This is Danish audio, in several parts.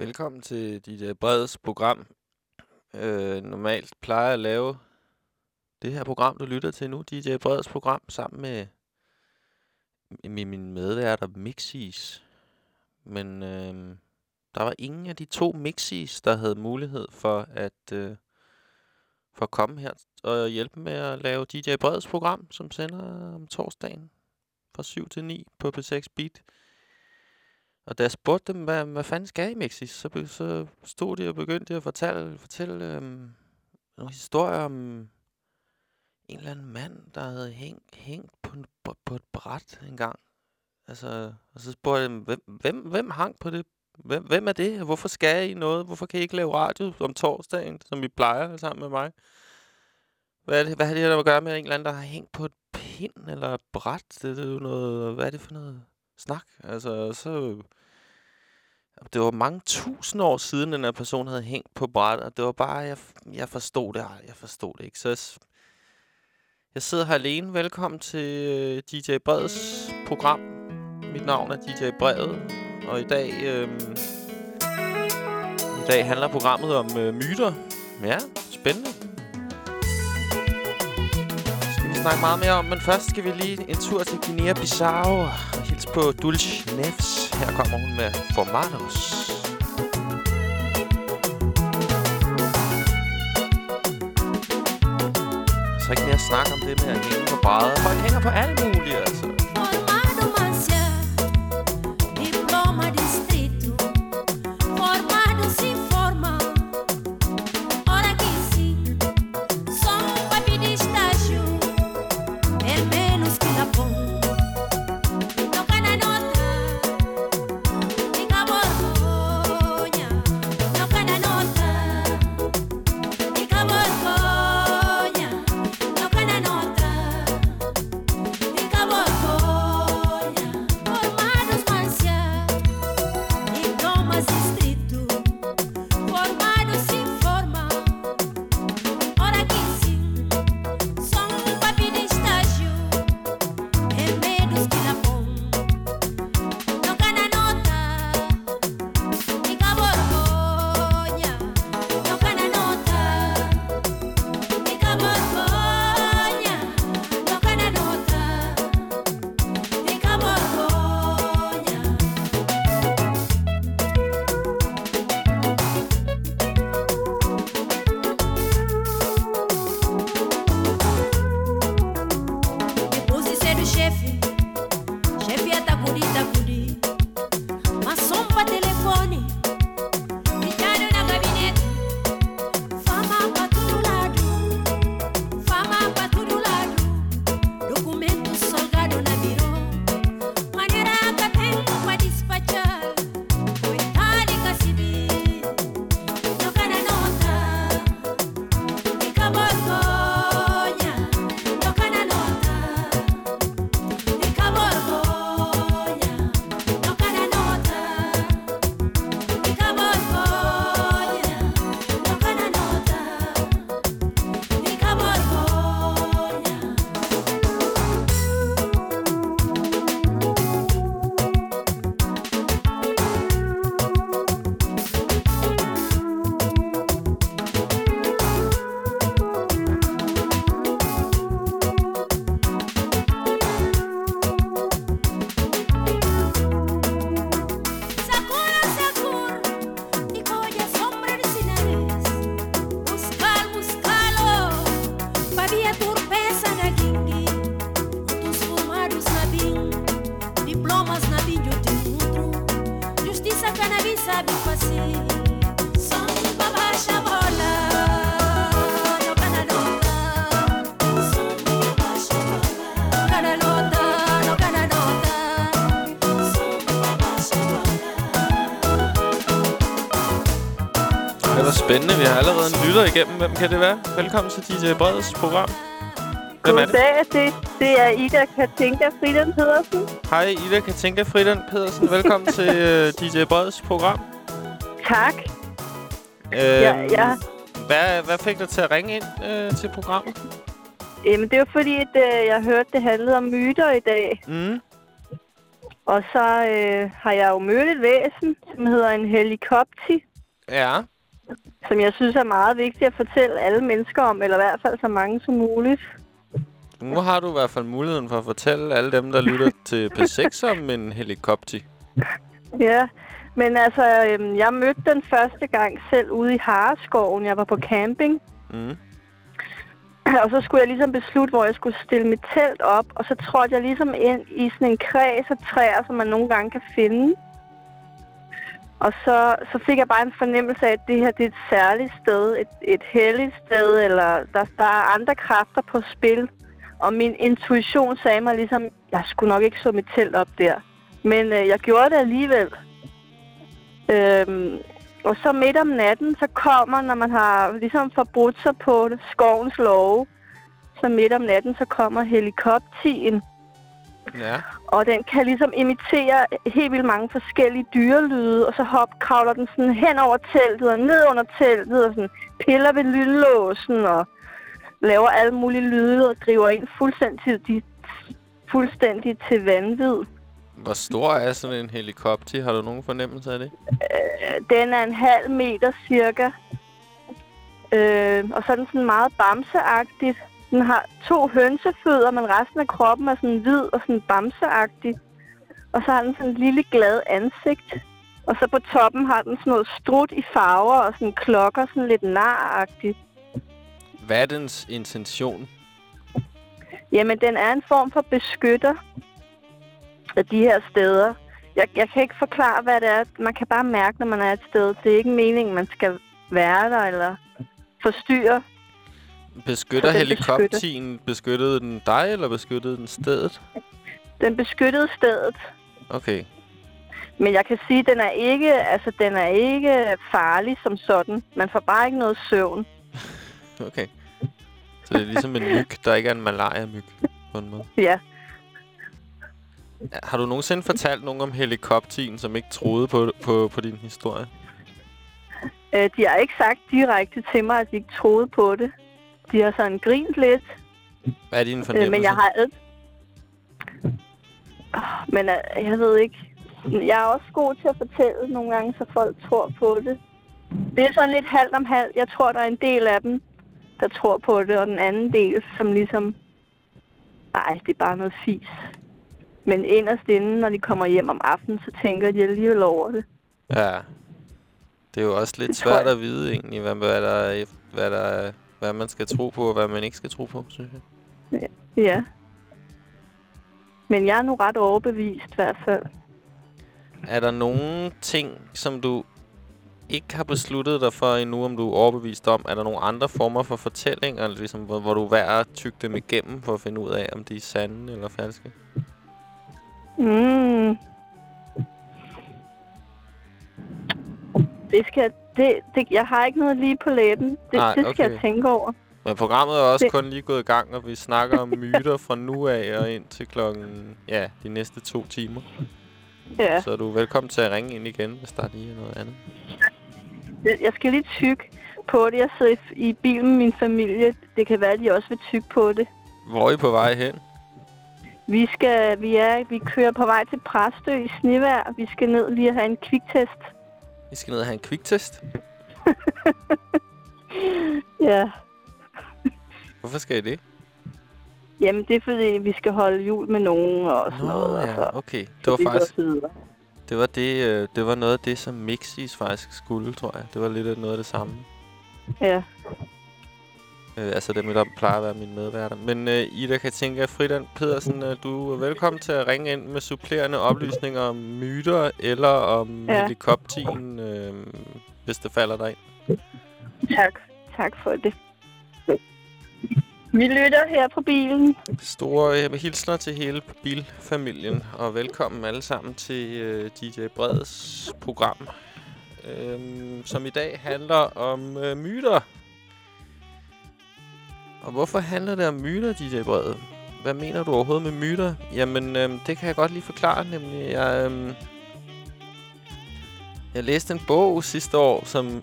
Velkommen til dit øh, uh, bredes program. Øh, normalt plejer jeg at lave det her program, du lytter til nu, DJ øh, Breds program, sammen med, med min medværter Mixis. Men øh, der var ingen af de to Mixis, der havde mulighed for at, øh, for at komme her og hjælpe med at lave DJ øh, Breds program, som sender om torsdagen fra 7 til 9 på P6 Beat. Og da jeg spurgte dem, hvad, hvad fanden skal I, Mexis, så, så stod de og begyndte at fortælle, fortælle øhm, nogle historier om en eller anden mand, der havde hængt, hængt på, en, på, på et bræt engang. Altså, og så spurgte jeg dem, hvem, hvem, hvem hang på det? Hvem, hvem er det? Hvorfor skal I noget? Hvorfor kan I ikke lave radio om torsdagen, som I plejer sammen med mig? Hvad er det, hvad har det her at gøre med en eller anden, der har hængt på et pind eller et bræt? Det, det er jo noget, hvad er det for noget snak? Altså, så det var mange tusind år siden, den her person havde hængt på brættet, og det var bare, jeg, jeg forstod det, jeg forstod det ikke. Så jeg, jeg sidder her alene. Velkommen til øh, DJ Breds program. Mit navn er DJ Bredet, og i dag, øh, i dag handler programmet om øh, myter. Ja, spændende. Snakke meget mere om, men først skal vi lige en tur til Guinea-Bissau og hilse på Dulce Nefs. Her kommer hun med Formanos. Så ikke mere snak snakke om det med at hænge på brædder. Folk hænger på alt muligt, altså. Lytter igennem. Hvem kan det være? Velkommen til DJ Breds program. Hvem er det? Goddag, det, det er Ida Katinka Friden Pedersen. Hej, Ida Katinka Fridan Pedersen. Velkommen til uh, DJ Breds program. Tak. Øhm, Ja, ja. Hvad, hvad fik dig til at ringe ind øh, til programmet? Jamen, det var fordi, at øh, jeg hørte, det handlede om myter i dag. Mm. Og så øh, har jeg jo mødt et væsen, som hedder en helikopter, Ja. Som jeg synes er meget vigtigt at fortælle alle mennesker om, eller i hvert fald så mange som muligt. Nu har du i hvert fald muligheden for at fortælle alle dem, der lytter til P6 om en helikopter. Ja, men altså, øhm, jeg mødte den første gang selv ude i Hareskoven. Jeg var på camping, Mm. og så skulle jeg ligesom beslutte, hvor jeg skulle stille mit telt op, og så trådte jeg ligesom ind i sådan en kreds af træer, som man nogle gange kan finde. Og så, så fik jeg bare en fornemmelse af, at det her det er et særligt sted, et, et helligt sted, eller der, der er andre kræfter på spil. Og min intuition sagde mig ligesom, jeg skulle nok ikke så mit telt op der. Men øh, jeg gjorde det alligevel. Øhm, og så midt om natten, så kommer, når man har ligesom forbrudt sig på det, skovens love, så midt om natten, så kommer helikopteren, Ja. og den kan ligesom imitere helt vildt mange forskellige dyrelyde, og så hop, kravler den sådan hen over teltet og ned under teltet, og sådan piller ved lynlåsen, og laver alle mulige lyde, og driver ind fuldstændig, fuldstændig til vanvid. Hvor stor er sådan en helikopter? Har du nogen fornemmelse af det? Øh, Den er en halv meter cirka. Øh, og så er den sådan meget bamseagtigt. Den har to hønsefødder, men resten af kroppen er sådan hvid og sådan bamseagtig. Og så har den sådan en lille glad ansigt. Og så på toppen har den sådan noget strut i farver og sådan klokker, sådan lidt naragtigt. Hvad er dens intention? Jamen, den er en form for beskytter af de her steder. Jeg, jeg kan ikke forklare, hvad det er. Man kan bare mærke, når man er et sted. Det er ikke meningen, man skal være der eller forstyrre. Beskytter helikopteren, beskyttede den dig, eller beskyttede den stedet? Den beskyttede stedet. Okay. Men jeg kan sige, at den er ikke, altså, den er ikke farlig som sådan. Man får bare ikke noget søvn. Okay. Så det er ligesom en myg, der ikke er en malaria-myg, på en måde. Ja. Har du nogensinde fortalt nogen om helikopteren, som ikke troede på, på, på din historie? Øh, de har ikke sagt direkte til mig, at de ikke troede på det. De har sådan grint lidt. Hvad er din Øh, fornemmelse? men jeg har. Oh, men øh, jeg ved ikke. Jeg er også god til at fortælle nogle gange, så folk tror på det. Det er sådan lidt halvt om halvt. Jeg tror, der er en del af dem, der tror på det, og den anden del, som ligesom... Nej, det er bare noget fis. Men inderst inde, når de kommer hjem om aftenen, så tænker de alligevel over det. Ja. Det er jo også lidt Det svært at vide egentlig, hvad, hvad, der er, hvad, der er, hvad man skal tro på, og hvad man ikke skal tro på, synes jeg. Ja. Men jeg er nu ret overbevist i hvert fald. Er der nogle ting, som du ikke har besluttet dig for endnu, om du er overbevist om? Er der nogle andre former for fortællinger, ligesom, hvor, hvor du er at tygge dem igennem for at finde ud af, om de er sande eller falske? Mm. Det skal... Det, det, jeg har ikke noget lige på læben. Det, Nej, det skal okay. jeg tænke over. Men programmet er også Det- kun lige gået i gang, og vi snakker om myter fra nu af og ind til klokken, ja, de næste to timer. Ja. Så er du velkommen til at ringe ind igen, hvis der lige er noget andet. Det- Jeg skal lige tykke på det. Jeg sidder i, bilen med min familie. Det kan være, at de også vil tykke på det. Hvor er I på vej hen? Vi skal, vi er, vi kører på vej til Præstø i snevejr. Vi skal ned lige og have en kviktest. I skal ned og have en kviktest. Ja. Hvorfor skal I det? Jamen, det er fordi, vi skal holde jul med nogen og sådan noget. og så- ja, okay. Det var faktisk det var det, øh, det var noget af det, som Mixis faktisk skulle, tror jeg. Det var lidt af noget af det samme. Ja. Øh, altså dem, der plejer at være mine medværter. Men øh, Ida Katinka Fridan Pedersen, øh, du er velkommen til at ringe ind med supplerende oplysninger om myter eller om ja. Ja. helikopteren, øh, hvis det falder dig ind. Tak. Tak for det. Vi lytter her på bilen. Store øh, hilsner til hele bilfamilien, og velkommen alle sammen til øh, DJ Breds program, øh, som i dag handler om øh, myter. Og hvorfor handler det om myter, DJ Bred? Hvad mener du overhovedet med myter? Jamen, øhm, det kan jeg godt lige forklare, nemlig. Jeg, øhm, jeg læste en bog sidste år, som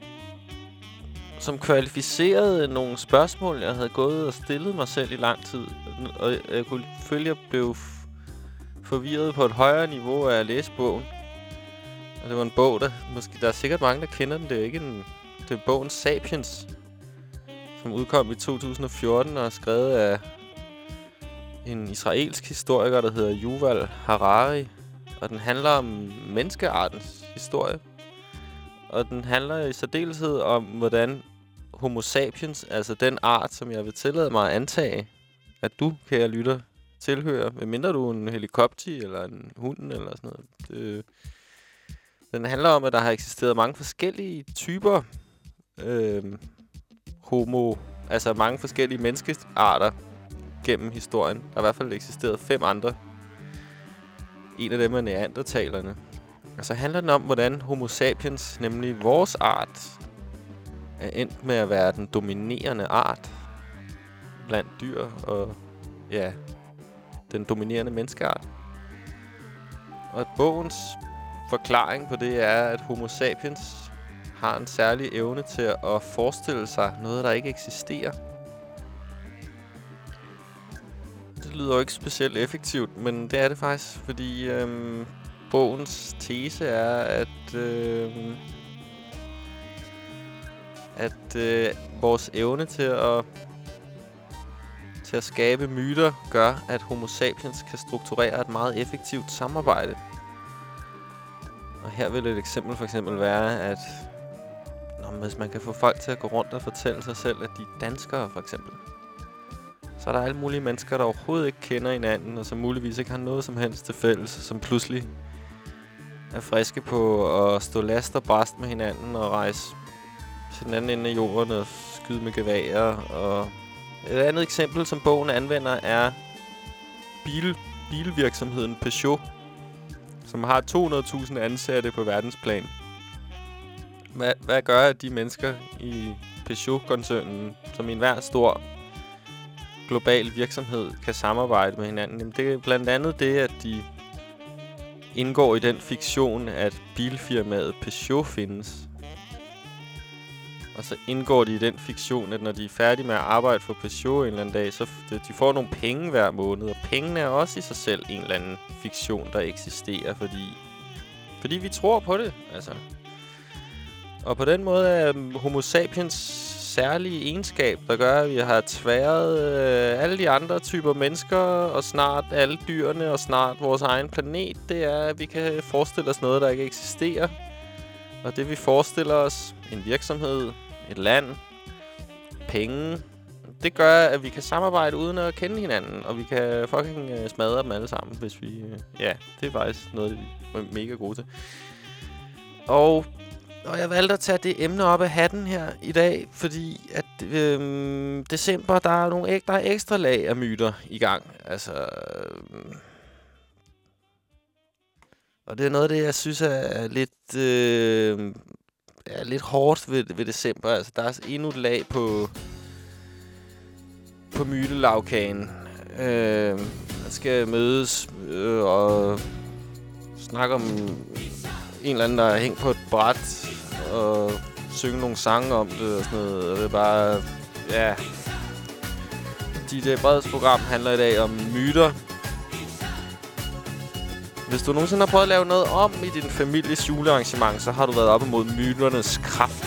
som kvalificerede nogle spørgsmål, jeg havde gået og stillet mig selv i lang tid. Og jeg kunne følge, at jeg blev forvirret på et højere niveau af at læse bogen. Og det var en bog, der måske... Der er sikkert mange, der kender den. Det er ikke en... Det er bogen Sapiens, som udkom i 2014 og er skrevet af en israelsk historiker, der hedder Yuval Harari. Og den handler om menneskeartens historie. Og den handler i særdeleshed om, hvordan homo sapiens, altså den art, som jeg vil tillade mig at antage, at du, kære lytter, tilhører, medmindre du er en helikopter eller en hund eller sådan noget. Det, den handler om, at der har eksisteret mange forskellige typer øh, homo, altså mange forskellige menneskearter gennem historien. Der har i hvert fald eksisteret fem andre. En af dem er neandertalerne. Og så handler den om, hvordan homo sapiens, nemlig vores art, er endt med at være den dominerende art blandt dyr og ja, den dominerende menneskeart. Og bogens forklaring på det er, at homo sapiens har en særlig evne til at forestille sig noget, der ikke eksisterer. Det lyder jo ikke specielt effektivt, men det er det faktisk, fordi øhm, bogens tese er, at, øhm, at øh, vores evne til at til at skabe myter gør, at homo sapiens kan strukturere et meget effektivt samarbejde. Og her vil et eksempel for eksempel være, at hvis man kan få folk til at gå rundt og fortælle sig selv, at de er danskere for eksempel, så er der alle mulige mennesker, der overhovedet ikke kender hinanden, og som muligvis ikke har noget som helst til fælles, som pludselig er friske på at stå last og bræst med hinanden og rejse til den anden ende af jorden og skyde med geværer. Og et andet eksempel, som bogen anvender, er bil, bilvirksomheden Peugeot, som har 200.000 ansatte på verdensplan. Hvad, hvad gør de mennesker i Peugeot-koncernen, som i enhver stor global virksomhed kan samarbejde med hinanden? Jamen, det er blandt andet det, at de indgår i den fiktion, at bilfirmaet Peugeot findes. Og så indgår de i den fiktion, at når de er færdige med at arbejde for Peugeot en eller anden dag, så de får nogle penge hver måned. Og pengene er også i sig selv en eller anden fiktion, der eksisterer, fordi, fordi vi tror på det. Altså. Og på den måde er homo sapiens særlige egenskab, der gør, at vi har tværet øh, alle de andre typer mennesker, og snart alle dyrene, og snart vores egen planet, det er, at vi kan forestille os noget, der ikke eksisterer. Og det vi forestiller os, en virksomhed, et land, penge, det gør, at vi kan samarbejde uden at kende hinanden, og vi kan fucking øh, smadre dem alle sammen, hvis vi... Øh, ja, det er faktisk noget, vi er mega gode til. Og, og jeg valgte at tage det emne op af hatten her i dag, fordi at øhm, december, der er nogle der er ekstra lag af myter i gang. Altså... øhm, og det er noget af det, jeg synes er lidt... Øh, er lidt hårdt ved, ved december. Altså, der er endnu et lag på, på mytelavkagen. Øh, man skal mødes øh, og snakke om en eller anden, der er hængt på et bræt og synge nogle sange om det og sådan noget. Og det er bare... Ja... DJ Breds program handler i dag om myter. Hvis du nogensinde har prøvet at lave noget om i din families julearrangement, så har du været op imod myternes kraft.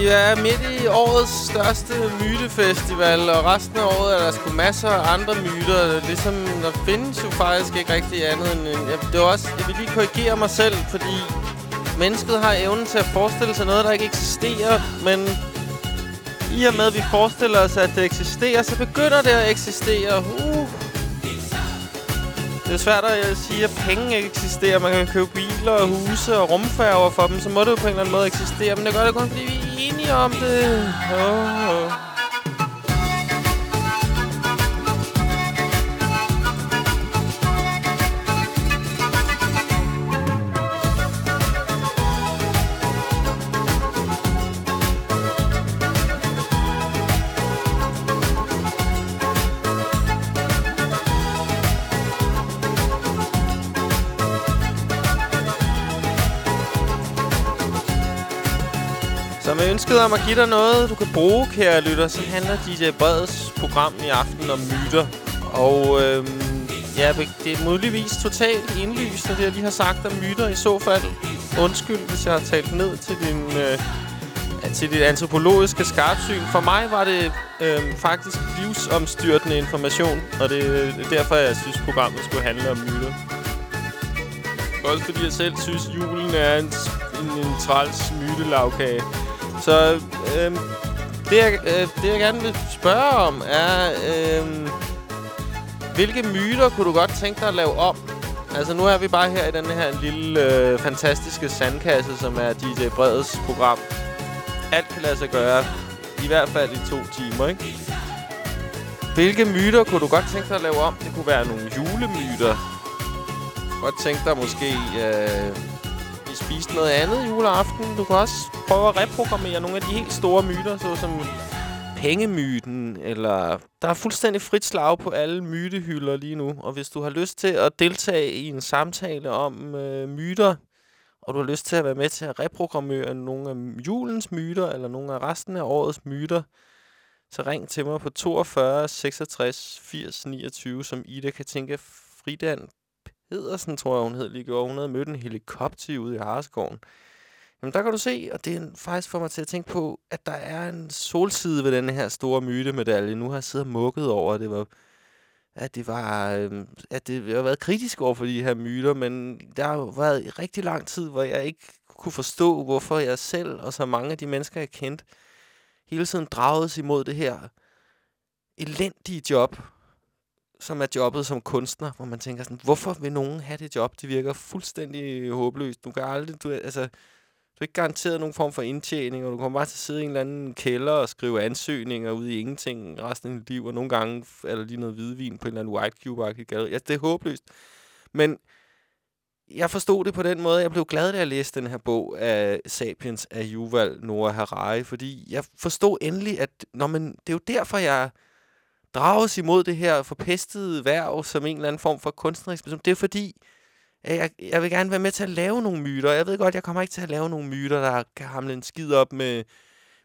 Vi er midt i årets største mytefestival, og resten af året er der sgu masser af andre myter. Ligesom, der findes jo faktisk ikke rigtig andet end... Øh, jeg, det er også, jeg vil lige korrigere mig selv, fordi mennesket har evnen til at forestille sig noget, der ikke eksisterer, men i og med, at vi forestiller os, at det eksisterer, så begynder det at eksistere. Uh. Det er svært at øh, sige, at penge ikke eksisterer. Man kan købe biler og huse og rumfærger for dem, så må det jo på en eller anden måde eksistere. Men det gør det kun, fordi vi er enige om det. Oh, ønsket om at give dig noget, du kan bruge, kære lytter, så handler DJ Breds program i aften om myter. Og øhm, ja, det er muligvis totalt indlyst, det jeg lige har sagt om myter i så fald. Undskyld, hvis jeg har talt ned til din... Øh, til dit antropologiske skarpsyn. For mig var det øh, faktisk livsomstyrtende information, og det er derfor, jeg synes, programmet skulle handle om myter. Også fordi jeg selv synes, julen er en, en, en træls mytelavkage. Så øhm, det, jeg, øh, det, jeg gerne vil spørge om, er... Øhm, hvilke myter kunne du godt tænke dig at lave om? Altså, nu er vi bare her i den her lille, øh, fantastiske sandkasse, som er DJ Breds program. Alt kan lade sig gøre. I hvert fald i to timer, ikke? Hvilke myter kunne du godt tænke dig at lave om? Det kunne være nogle julemyter. Godt tænke dig måske... Øh, spiste noget andet juleaften. Du kan også prøve at reprogrammere nogle af de helt store myter, såsom pengemyten, eller... Der er fuldstændig frit slag på alle mytehylder lige nu. Og hvis du har lyst til at deltage i en samtale om øh, myter, og du har lyst til at være med til at reprogrammere nogle af julens myter, eller nogle af resten af årets myter, så ring til mig på 42 66 80 29, som Ida Katinka Fridan Hedersen, tror jeg, hun hed lige gjorde. Hun havde mødt en helikopter ude i Harskoven. Jamen, der kan du se, og det er faktisk for mig til at tænke på, at der er en solside ved den her store mytemedalje. Nu har jeg siddet og mukket over, at det var, at det var, øhm, at det har været kritisk over for de her myter, men der har været i rigtig lang tid, hvor jeg ikke kunne forstå, hvorfor jeg selv og så mange af de mennesker, jeg kendte, hele tiden dragedes imod det her elendige job, som er jobbet som kunstner, hvor man tænker sådan, hvorfor vil nogen have det job? Det virker fuldstændig øh, håbløst. Du kan aldrig, du, altså, du er ikke garanteret nogen form for indtjening, og du kommer bare til at sidde i en eller anden kælder og skrive ansøgninger ud i ingenting resten af dit liv, og nogle gange er der lige noget hvidvin på en eller anden white cube ja, altså, det er håbløst. Men jeg forstod det på den måde, jeg blev glad, da jeg læste den her bog af Sapiens af Yuval Noah Harari, fordi jeg forstod endelig, at når man, det er jo derfor, jeg drages imod det her forpestede værv som en eller anden form for kunstnerisk person. Det er fordi, at jeg, jeg vil gerne være med til at lave nogle myter. Jeg ved godt, jeg kommer ikke til at lave nogle myter, der kan hamle en skid op med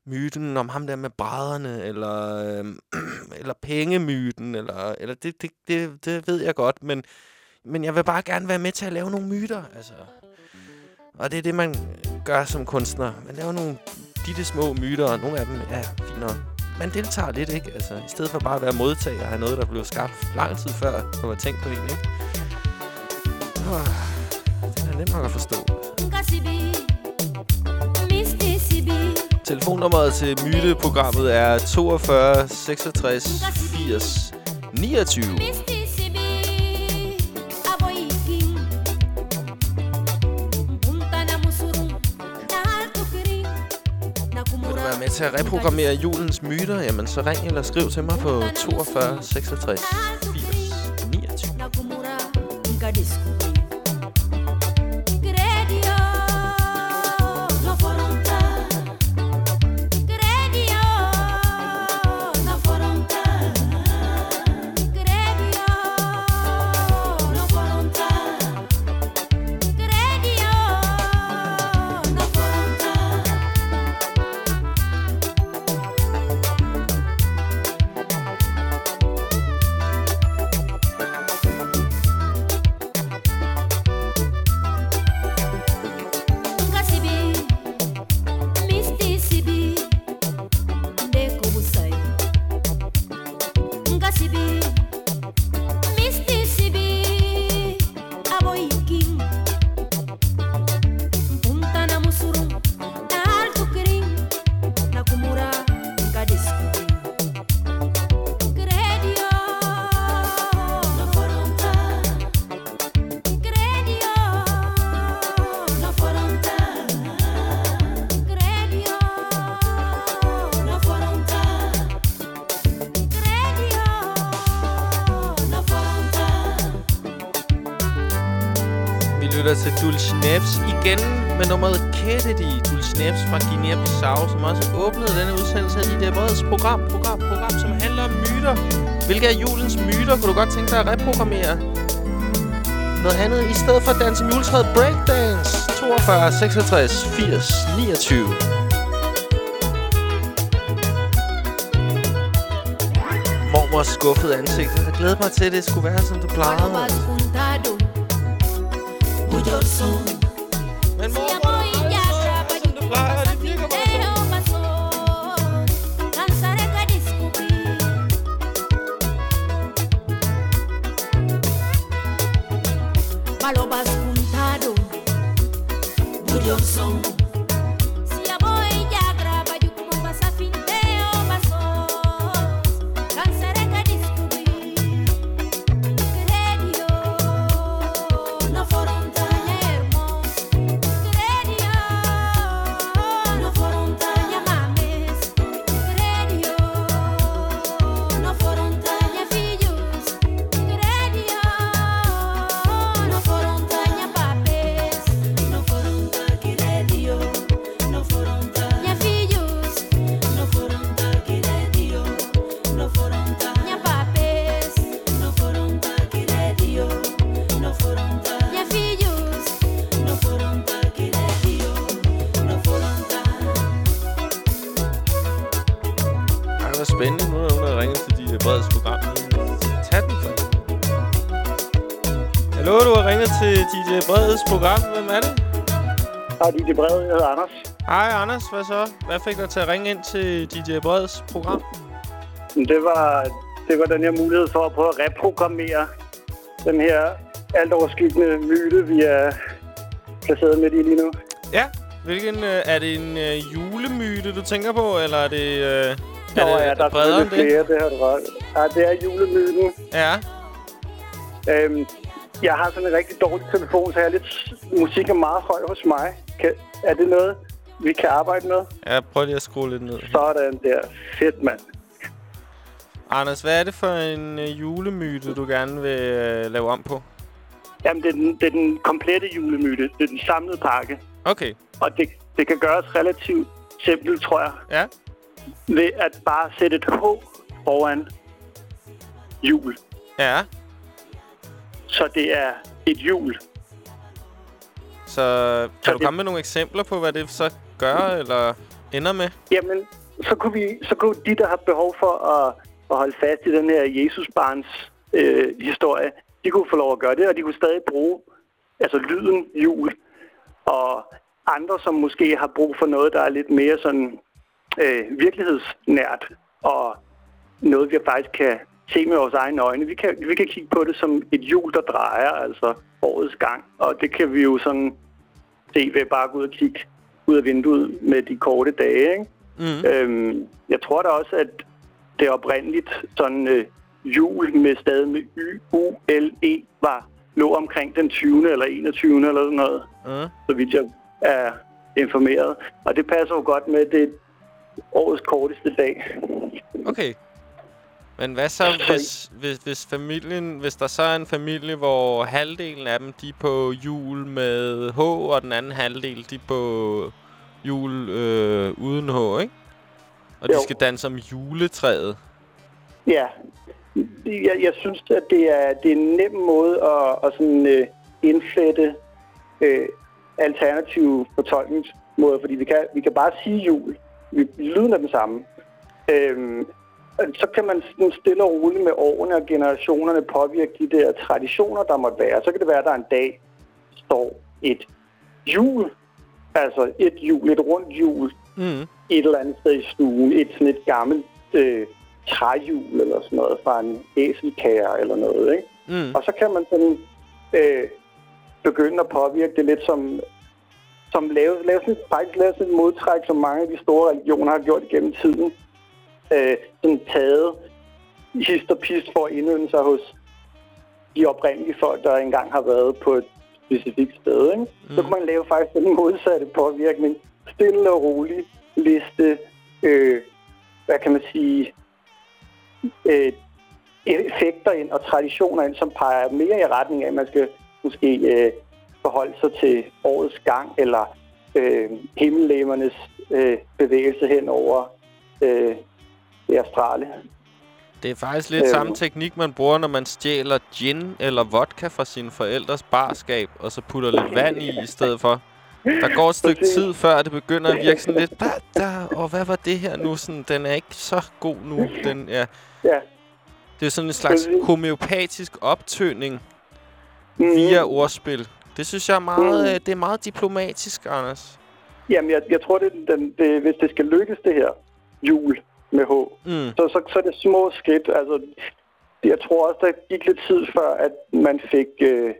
myten om ham der med brædderne, eller, øh, eller pengemyten, eller, eller det, det, det, det ved jeg godt, men, men jeg vil bare gerne være med til at lave nogle myter, altså. Og det er det, man gør som kunstner. Man laver nogle ditte små myter, og nogle af dem er finere man deltager lidt, ikke? Altså, i stedet for bare at være modtager af noget, der blev skabt lang tid før, når man tænkt på en, ikke? Oh, det er nemt nok at forstå. Telefonnummeret til myteprogrammet er 42 66 80 29. med til at reprogrammere julens myter? Jamen, så ring eller skriv til mig på 42 66 80 29. lytter Dulcineps igen med nummeret Kennedy. Dulcineps fra Guinea-Bissau, som også åbnede denne udsendelse af DJ Breds program, program, program, som handler om myter. Hvilke af julens myter kunne du godt tænke dig at reprogrammere? Noget andet i stedet for at danse med juletræet breakdance. 42, 66, 80, 29. Mormors skuffede ansigt. Jeg glæder mig til, at det skulle være, som du plejede. de Orson. Program. Hvem er det? Hej, DJ Brede. Jeg hedder Anders. Hej, Anders. Hvad så? Hvad fik dig til at ringe ind til DJ Breds program? Det var, det var den her mulighed for at prøve at reprogrammere den her alt overskyggende myte, vi er placeret midt i lige nu. Ja. Hvilken, øh, er det en øh, julemyte, du tænker på, eller er det, øh, Nå, er det ja, der er selvfølgelig det? flere, det har du ret. Ja, det er julemyten. Ja. Øhm, jeg har sådan en rigtig dårlig telefon, så jeg er lidt, musik er meget høj hos mig. Kan, er det noget, vi kan arbejde med? Ja, prøv lige at skrue lidt ned. Sådan der. Fedt, mand. Anders, hvad er det for en øh, julemyte, du gerne vil øh, lave om på? Jamen, det er, den, det er den komplette julemyte. Det er den samlede pakke. Okay. Og det, det kan gøres relativt simpelt, tror jeg. Ja. ved at bare sætte et H foran jul. Ja. Så det er et jul. Så kan Så du det- komme med nogle eksempler på, hvad det så gør, eller ender med? Jamen, så kunne, vi, så kunne de, der har behov for at, at holde fast i den her Jesusbarns øh, historie, de kunne få lov at gøre det, og de kunne stadig bruge altså lyden jul. Og andre, som måske har brug for noget, der er lidt mere sådan øh, virkelighedsnært, og noget, vi faktisk kan se med vores egne øjne. Vi kan, vi kan kigge på det som et hjul, der drejer, altså årets gang. Og det kan vi jo sådan se ved bare at gå ud og kigge ud af vinduet med de korte dage, ikke? Mm. Øhm, jeg tror da også, at det oprindeligt sådan øh, jul med stadig med Y, U, L, E var lå omkring den 20. eller 21. eller sådan noget, Mm. så vidt jeg er informeret. Og det passer jo godt med, det årets korteste dag. Okay. Men hvad så, hvis, hvis, hvis, familien, hvis der så er en familie, hvor halvdelen af dem, de er på jul med H, og den anden halvdel, de er på jul øh, uden H, ikke? Og de Jo. skal danse om juletræet. Ja, jeg, jeg synes, at det er, det er en nem måde at, at sådan, øh, indflette øh, alternative fortolkningsmåder, fordi vi kan, vi kan bare sige jul. Vi, lyden er den samme. Øhm, så kan man sådan stille og roligt med årene og generationerne påvirke de der traditioner, der måtte være. Så kan det være, at der en dag står et jul, altså et jul, et rundt jul, Mm. et eller andet sted i stuen, et sådan et gammelt øh, træhjul eller sådan noget fra en æselkære eller noget, ikke? Mm. Og så kan man sådan øh, begynde at påvirke det lidt som, som lave, lave sådan, faktisk lave sådan et modtræk, som mange af de store religioner har gjort igennem tiden. Øh, sådan taget hist og pist for at indønde sig hos de oprindelige folk, der engang har været på et specifikt sted. Ikke? Mm. Så kan man lave faktisk den modsatte påvirkning. Stille og rolig liste, øh, hvad kan man sige, øh, effekter ind og traditioner ind, som peger mere i retning af, at man skal måske øh, forholde sig til årets gang, eller øh, himmellemernes øh, bevægelse hen over øh, det astrale. Det er faktisk lidt Øhm. samme teknik, man bruger, når man stjæler gin eller vodka fra sine forældres barskab, og så putter lidt vand i i stedet for. Der går et stykke Præcis. tid, før det begynder at virke sådan lidt, der, der, og hvad var det her nu? Sådan, den er ikke så god nu. Den, ja. Ja. Det er sådan en slags homeopatisk optøning Mm. via ordspil. Det synes jeg er meget, Mm. øh, det er meget diplomatisk, Anders. Jamen, jeg, jeg tror, det, den, det, hvis det skal lykkes, det her jul med H, Mm. så, så, så er det små skridt. Altså, jeg tror også, der gik lidt tid før, at man fik øh,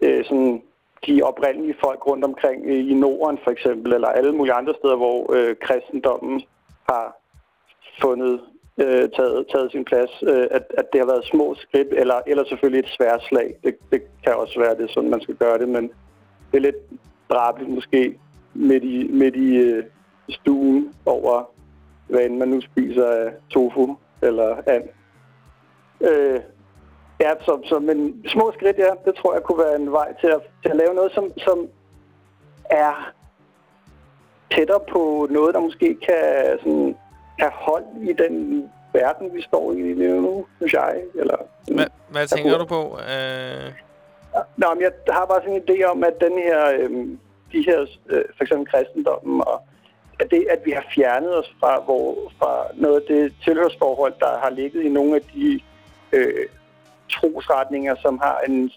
øh, sådan de oprindelige folk rundt omkring øh, i Norden for eksempel, eller alle mulige andre steder, hvor øh, kristendommen har fundet øh, taget, taget sin plads, øh, at, at det har været små skridt, eller, eller selvfølgelig et sværslag. Det, det kan også være det, sådan man skal gøre det, men det er lidt drabeligt måske midt i, midt i øh, stuen over, hvad end man nu spiser af tofu eller and. Øh, ja, så, så, men små skridt, ja, det tror jeg kunne være en vej til at, til at lave noget, som, som er tættere på noget, der måske kan sådan, have hold i den verden, vi står i lige nu, synes jeg. Eller, Hvad, hvad tænker du på? Øh, Nå, men jeg har bare sådan en idé om, at den her, øhm, de her, øh, for eksempel kristendommen, og at det, at vi har fjernet os fra, hvor, fra noget af det tilhørsforhold, der har ligget i nogle af de øh, trosretninger, som har en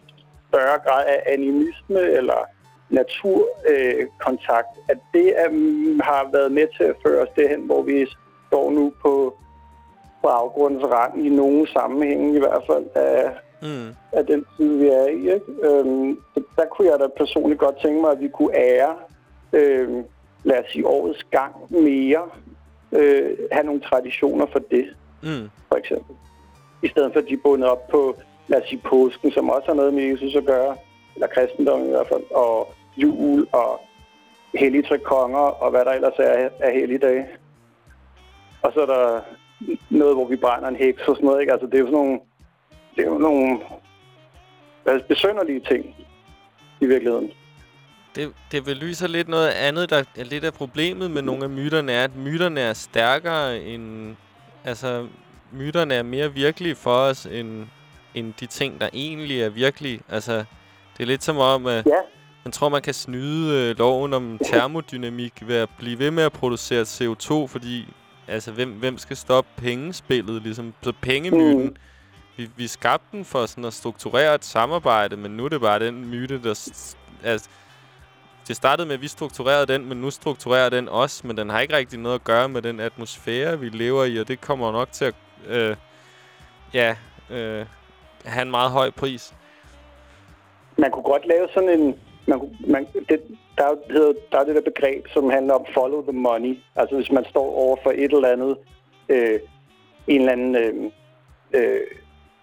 større grad af animisme eller naturkontakt, øh, at det um, har været med til at føre os derhen, hvor vi står nu på, på afgrundens rand i nogle sammenhænge i hvert fald af, mm. af den tid, vi er i. Ikke? Øhm, så der kunne jeg da personligt godt tænke mig, at vi kunne ære, øhm, lad os sige, årets gang mere. Øh, have nogle traditioner for det, Mm. for eksempel. I stedet for, at de er bundet op på, lad os sige, påsken, som også har noget med Jesus at gøre, eller kristendom i hvert fald, og jul og hellige tre konger, og hvad der ellers er af hellige dage. Og så er der noget, hvor vi brænder en heks og sådan noget, ikke? Altså, det er jo sådan nogle, det er jo nogle altså, besønderlige ting i virkeligheden. Det, det belyser lidt noget andet, der er lidt af problemet med nogle af myterne, er, at myterne er stærkere end... Altså, myterne er mere virkelige for os, end, end de ting, der egentlig er virkelige. Altså, det er lidt som om, at Ja, man tror, man kan snyde øh, loven om termodynamik ved at blive ved med at producere CO2, fordi altså, hvem, hvem skal stoppe pengespillet? Ligesom, så pengemyten, Mm. vi, vi skabte den for sådan at strukturere et samarbejde, men nu er det bare den myte, der... Altså, det startede med, at vi strukturerede den, men nu strukturerer den os, men den har ikke rigtig noget at gøre med den atmosfære, vi lever i, og det kommer nok til at øh, ja, øh, have en meget høj pris. man kunne godt lave sådan en... Man, kunne- man, det, der, er, hedder, der er det der begreb, som handler om follow the money. Altså hvis man står over for et eller andet, øh, en eller anden øh, øh,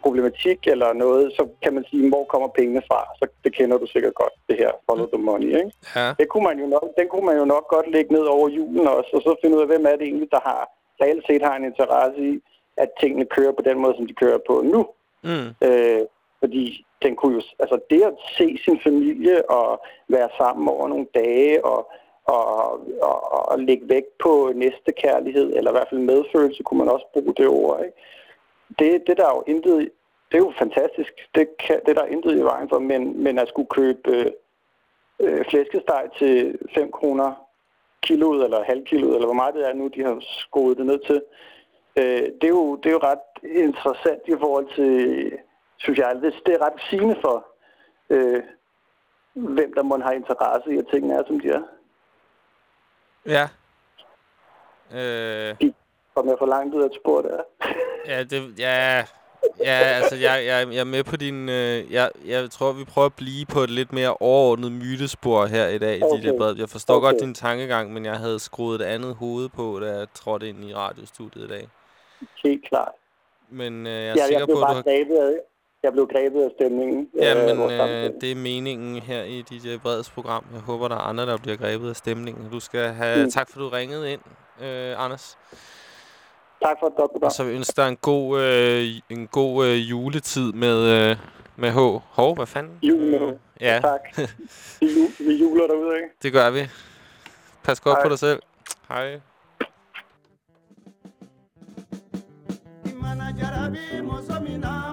problematik eller noget, så kan man sige, hvor kommer pengene fra? Så det kender du sikkert godt, det her follow the money, ikke? Ja. Det kunne man jo nok, den kunne man jo nok godt lægge ned over julen også, og så finde ud af, hvem er det egentlig, der har reelt set har en interesse i, at tingene kører på den måde, som de kører på nu. Mm. Øh, fordi den kunne jo, altså det at se sin familie og være sammen over nogle dage og, og, og, og lægge vægt på næste kærlighed, eller i hvert fald medfølelse, kunne man også bruge det ord. Ikke? Det, det der er jo intet, det er jo fantastisk. Det, kan, det der er intet i vejen for, men, men at skulle købe øh, øh, flæskesteg til 5 kroner kiloet, eller halv kiloet, eller hvor meget det er nu, de har skruet det ned til, øh, det, er jo, det er jo ret interessant i forhold til, synes jeg, det, det er ret sigende for, øh, hvem der må have interesse i, at tingene er, som de er. Ja. Øh, Kom jeg for langt ud af et spor der. Ja, det, ja, ja, altså, jeg, jeg, jeg er med på din... Øh, jeg, jeg tror, vi prøver at blive på et lidt mere overordnet mytespor her i dag. i Okay. De der blad. Jeg forstår Okay. godt din tankegang, men jeg havde skruet et andet hoved på, da jeg trådte ind i radiostudiet i dag. Helt klart. Men øh, jeg er Jeg, jeg sikker blev på, at du bare har... grebet af, jeg blev grebet af stemningen. Ja, øh, men øh, det er meningen her i DJ Breds program. Jeg håber, der er andre, der bliver grebet af stemningen. Du skal have... Mm. Tak, for du ringede ind, øh, Anders. Tak for et godt program. Og så vil jeg ønske dig en god, øh, en god øh, juletid med, øh, med H. Hov, hvad fanden? Jul med H. Ja, Tak. Vi, ju- vi juler derude, ikke? det gør vi. Pas godt Hej. på dig selv. Hej. Imana jarabi muso mina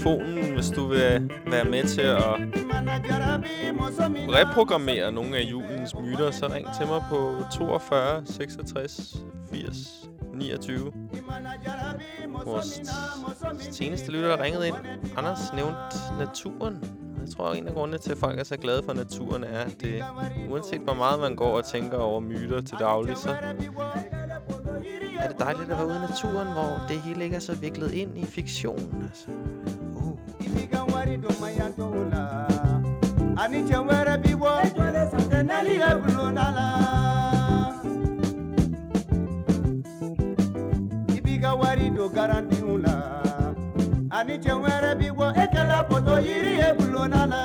telefonen, hvis du vil være med til at reprogrammere nogle af julens myter, så ring til mig på 42 66 80 29. Vores seneste lytter, der ringede ind, Anders, nævnte naturen. Jeg tror, at en af grundene til, at folk er så glade for naturen, er, at det, uanset hvor meget man går og tænker over myter til daglig, så er det dejligt at være ude i naturen, hvor det hele ikke er så viklet ind i fiktion. Altså. Wari don mayantow la ani cɛ wɛrɛ bi bɔ santenɛli ye bulonda la i b'i ka wari don garantiw la ani cɛ wɛrɛ bi bɔ e kɛla yiri ye bulonda la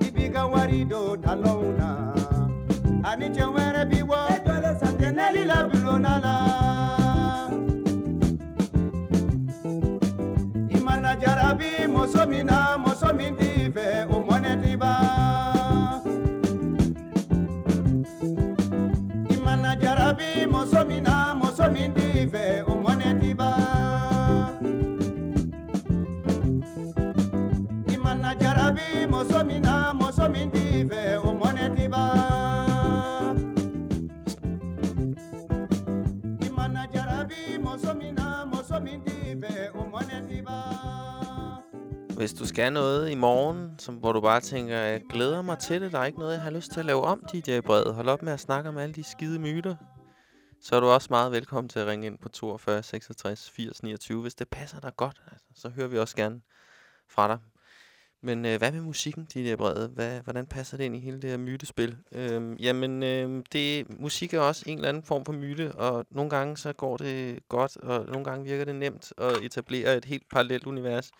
i b'i ka wari don talɔnw na ani cɛ wɛrɛ bi bɔ santenɛli la bulonda la jarabi muso min na hvis du skal noget i morgen, som, hvor du bare tænker, jeg glæder mig til det, der er ikke noget, jeg har lyst til at lave om, DJ Bred. Hold op med at snakke om alle de skide myter. Så er du også meget velkommen til at ringe ind på 42 66 80 29, hvis det passer dig godt. Altså, så hører vi også gerne fra dig. Men øh, hvad med musikken, DJ Brede? Hvad, hvordan passer det ind i hele det her mytespil? Øhm, jamen, øh, det, musik er også en eller anden form for myte, og nogle gange så går det godt, og nogle gange virker det nemt at etablere et helt parallelt univers.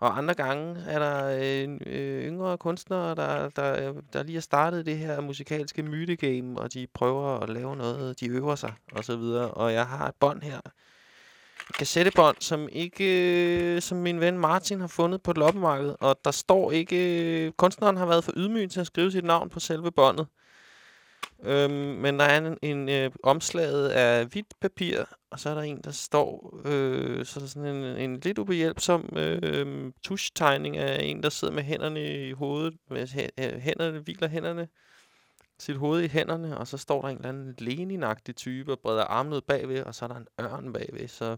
Og andre gange er der øh, øh yngre kunstnere, der, der, øh, der lige har startet det her musikalske mytegame, og de prøver at lave noget, de øver sig, og så videre. Og jeg har et bånd her, et kassettebånd, som ikke, øh, som min ven Martin har fundet på et loppemarked, og der står ikke, øh, kunstneren har været for ydmyg til at skrive sit navn på selve båndet. Øhm, men der er en, en øh, omslaget af hvidt papir, og så er der en, der står, øh, så er der sådan en, en lidt ubehjælpsom øh, tuschtegning af en, der sidder med hænderne i hovedet, med hænderne, hviler hænderne, sit hoved i hænderne, og så står der en eller anden leninagtig type og breder armen ud bagved, og så er der en ørn bagved, så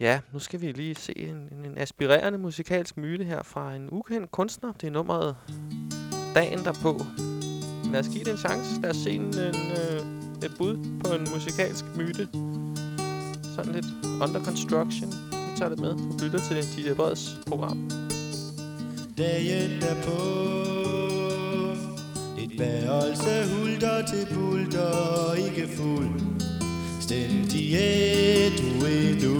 ja, nu skal vi lige se en, en, en aspirerende musikalsk myte her fra en ukendt kunstner. Det er nummeret Dagen derpå. Lad os give det en chance. Lad os se en, en, øh, et bud på en musikalsk myte. Sådan lidt under construction. Vi tager det med og lytter til DJ Breds program. Dagen derpå Et værelse hulter til bulter Ikke fuld Stændig du endnu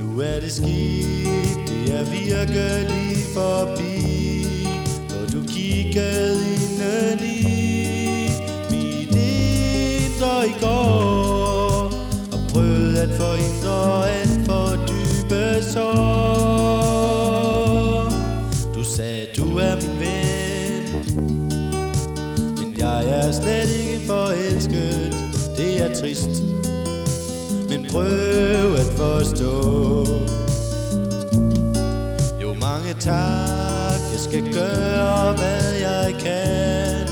Nu er det skidt Det er virkelig forbi kiggede indeni Mit indre i går Og prøvede at forhindre alt for sår. Du sagde du er min ven Men jeg er slet ikke forelsket. Det er trist Men prøv at forstå. Jo mange tak skal gøre hvad jeg kan.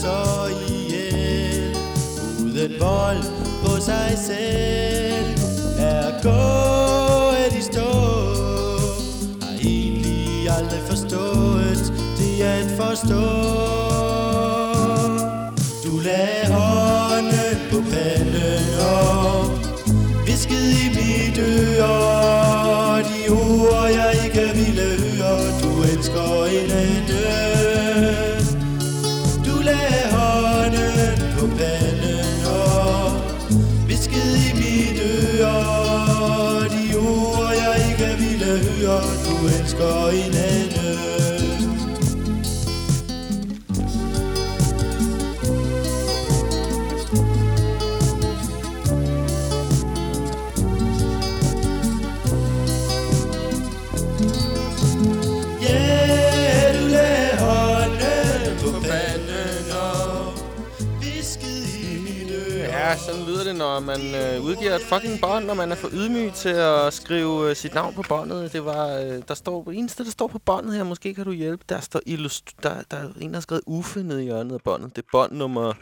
Så ihjel. Uden vold på sig selv. Er gået i stå. Har egentlig aldrig forstået Det er at forstå Du lagde hånden på panden og Viskede i mit øre. De ord jeg ikke ville høre. Du elsker en anden hvisket i mit øre. De ord jeg ikke ville høre Du elsker en anden. Sådan lyder det, når man øh, udgiver et fucking bånd, når man er for ydmyg til at skrive øh, sit navn på båndet. Det var, øh, der står, eneste, der står på båndet her, måske kan du hjælpe, der står illust der, der er en, der har skrevet Uffe nede i hjørnet af båndet. Det er bånd nummer,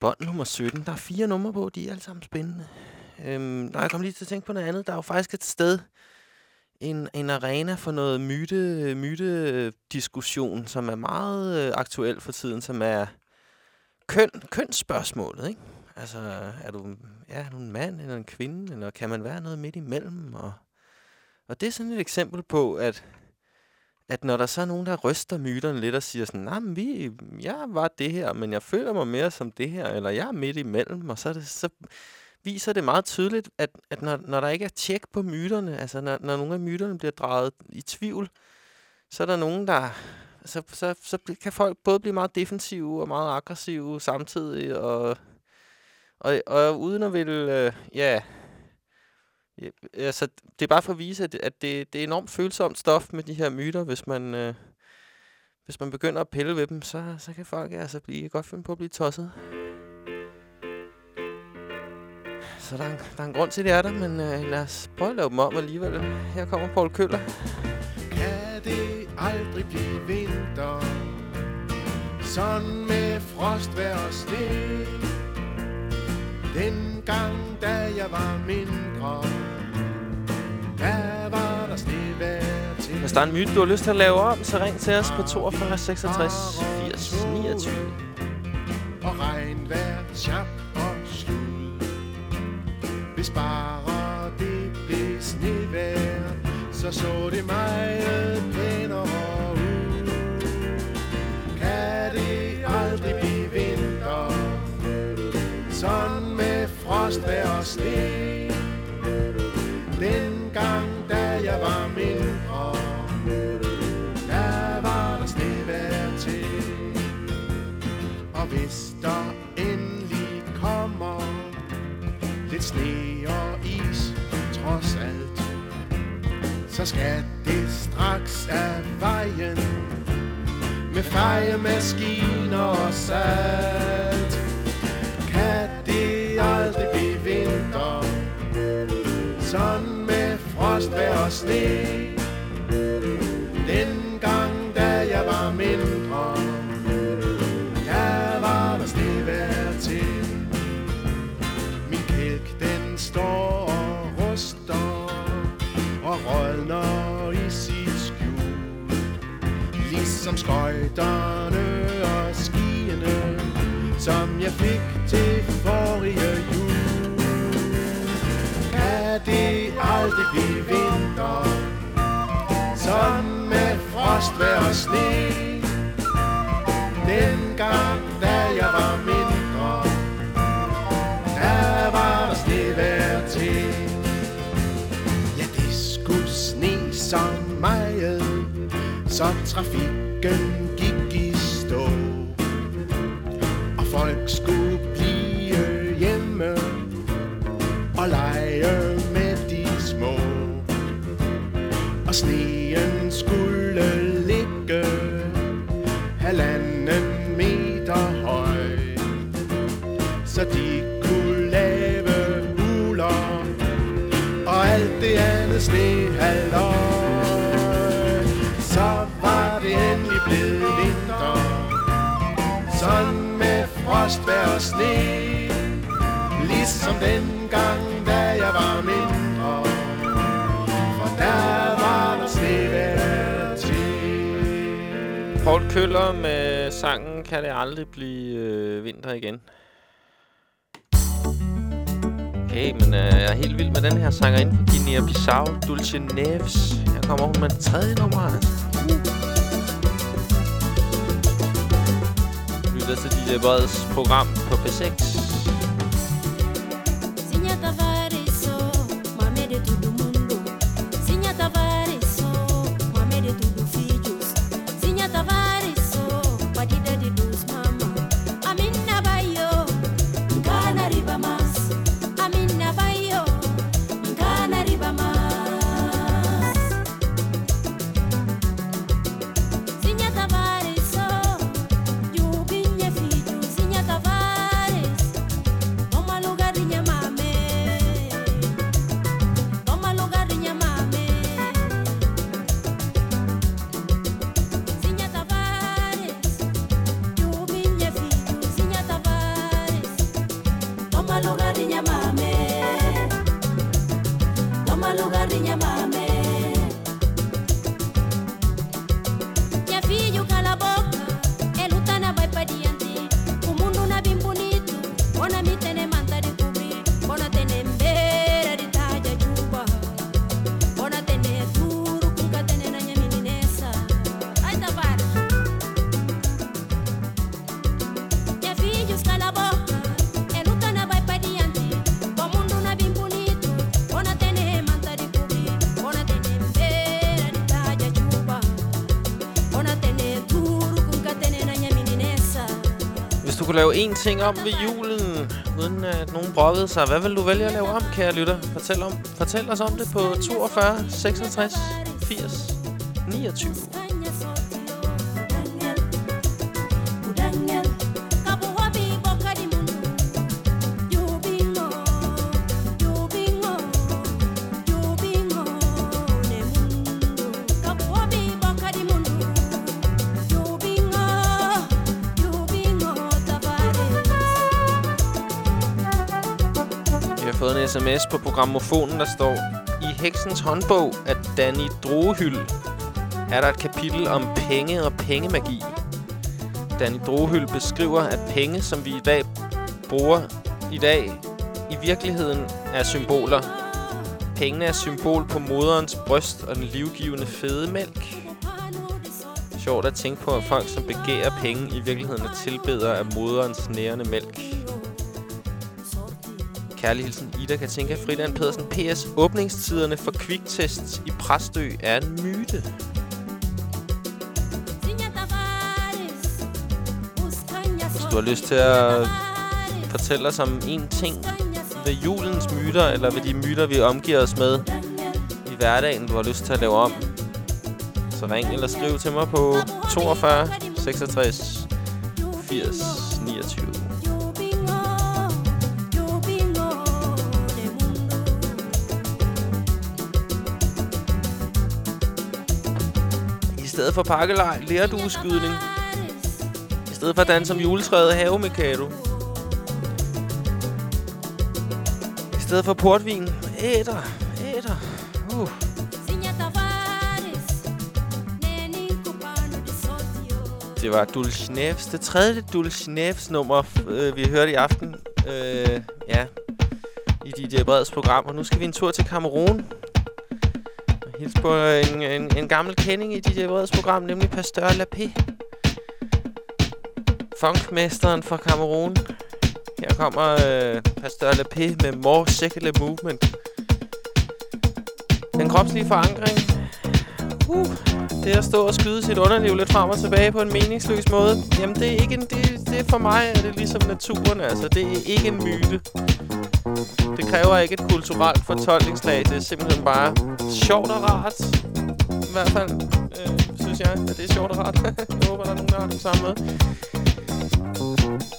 bånd nummer 17. Der er fire numre på, de er alle sammen spændende. Øhm, nej, jeg kom lige til at tænke på noget andet. Der er jo faktisk et sted, en, en arena for noget myte, myte-diskussion, som er meget øh, aktuel for tiden, som er køn, kønsspørgsmålet, ikke? Altså, er du, ja, er du en mand eller en kvinde, eller kan man være noget midt imellem? Og, og det er sådan et eksempel på, at, at når der så er nogen, der ryster myterne lidt og siger sådan, nej, vi, jeg var det her, men jeg føler mig mere som det her, eller jeg er midt imellem, og så, er det, så viser det meget tydeligt, at, at når, når der ikke er tjek på myterne, altså når, når nogle af myterne bliver draget i tvivl, så er der nogen, der... Så, så, så kan folk både blive meget defensive og meget aggressive samtidig, og, og, og uden at ville, Øh, ja, ja, altså, det er bare for at vise, at, at det, det er enormt følsomt stof med de her myter, hvis man... Øh, hvis man begynder at pille ved dem, så, så kan folk altså blive, godt finde på at blive tosset. Så der er, en, der er en grund til, at det er der, men øh, lad os prøve at lave dem om alligevel. Her kommer Paul Køller. Kan det aldrig blive vinter. Sådan med frost, vejr og sne. Dengang, da jeg var mindre Der var der snevejr til. Hvis der er en myte, du har lyst til at lave om, så ring til os på 42 66 80 29. Og regnvejr, chap og slud. Hvis bare det blev snevejr så så det meget pænere ud. Kan det aldrig blive vinter? Sådan med frost, vejr og sne. Dengang, da jeg var mindre Der var der snevær til. Og hvis der endelig kommer lidt sne så skal det straks af vejen med fejemaskiner og salt. Kan det aldrig blive vinter, sådan med frost, vejr og sne. Dengang, da jeg var mindre, der var der snevejr til Min kælk den står som skøjterne og skiene Som jeg fik til forrige jul. Kan det aldrig blive vinter som med frost, vejr og sne? Dengang, da jeg var mindre Der var der snevær til. Ja, det skulle sne så meget Så trafik gik i stå Og folk sne Ligesom dengang, da jeg var mindre For der var der snevejr til Paul Køller med sangen Kan det aldrig blive øh, vinter igen. Okay, men øh, jeg er helt vild med den her sanger inden på Guinea Bissau, Dulce Neves. Her kommer hun med det tredje nummer, altså. Lytter til DJ Breds program på P6. Lave én ting om ved julen, uden at nogen brokkede sig, hvad vil du vælge at lave om, kære lytter? Fortæl, om, fortæl os om det på 42 66 80 29. sms på programmofonen, der står I Heksens håndbog af Danny Drohyl er der et kapitel om penge og pengemagi. Danny Drohyl beskriver, at penge, som vi i dag bruger i dag, i virkeligheden er symboler. Pengene er symbol på moderens bryst og den livgivende fede mælk. Sjovt at tænke på, at folk, som begærer penge, i virkeligheden er tilbedere af moderens nærende mælk. Kærlig hilsen Ida Katinka Fridan Pedersen. PS. Åbningstiderne for kviktest i Præstø er en myte. Hvis du har lyst til at fortælle os om en ting ved julens myter, eller ved de myter, vi omgiver os med i hverdagen, du har lyst til at lave om, så ring eller skriv til mig på 42 66 80 29. stedet for pakkelej, lærdueskydning. I stedet for at danse om juletræet have Mikado. I stedet for portvin, æder, æder. Uh. De. Det var Dulcinevs, det tredje Dulcinevs nummer, øh, vi hørte i aften. Øh, ja, i DJ Breds program. Og nu skal vi en tur til Kamerun. Hils på øh, en, en, en gammel kending i DJ Vreds program, nemlig Pasteur Lapé. Funkmesteren fra Kamerun. Her kommer øh, Pasteur Lapé med More Secular Movement. Den kropslige forankring. Uh, det at stå og skyde sit underliv lidt frem og tilbage på en meningsløs måde, jamen det er ikke en, det, det er for mig er det ligesom naturen, altså det er ikke en myte. Det kræver ikke et kulturelt fortolkningslag, det er simpelthen bare sjovt og rart. I hvert fald øh, synes jeg, at det er sjovt og rart. jeg håber, der er nogen, der har det samme måde.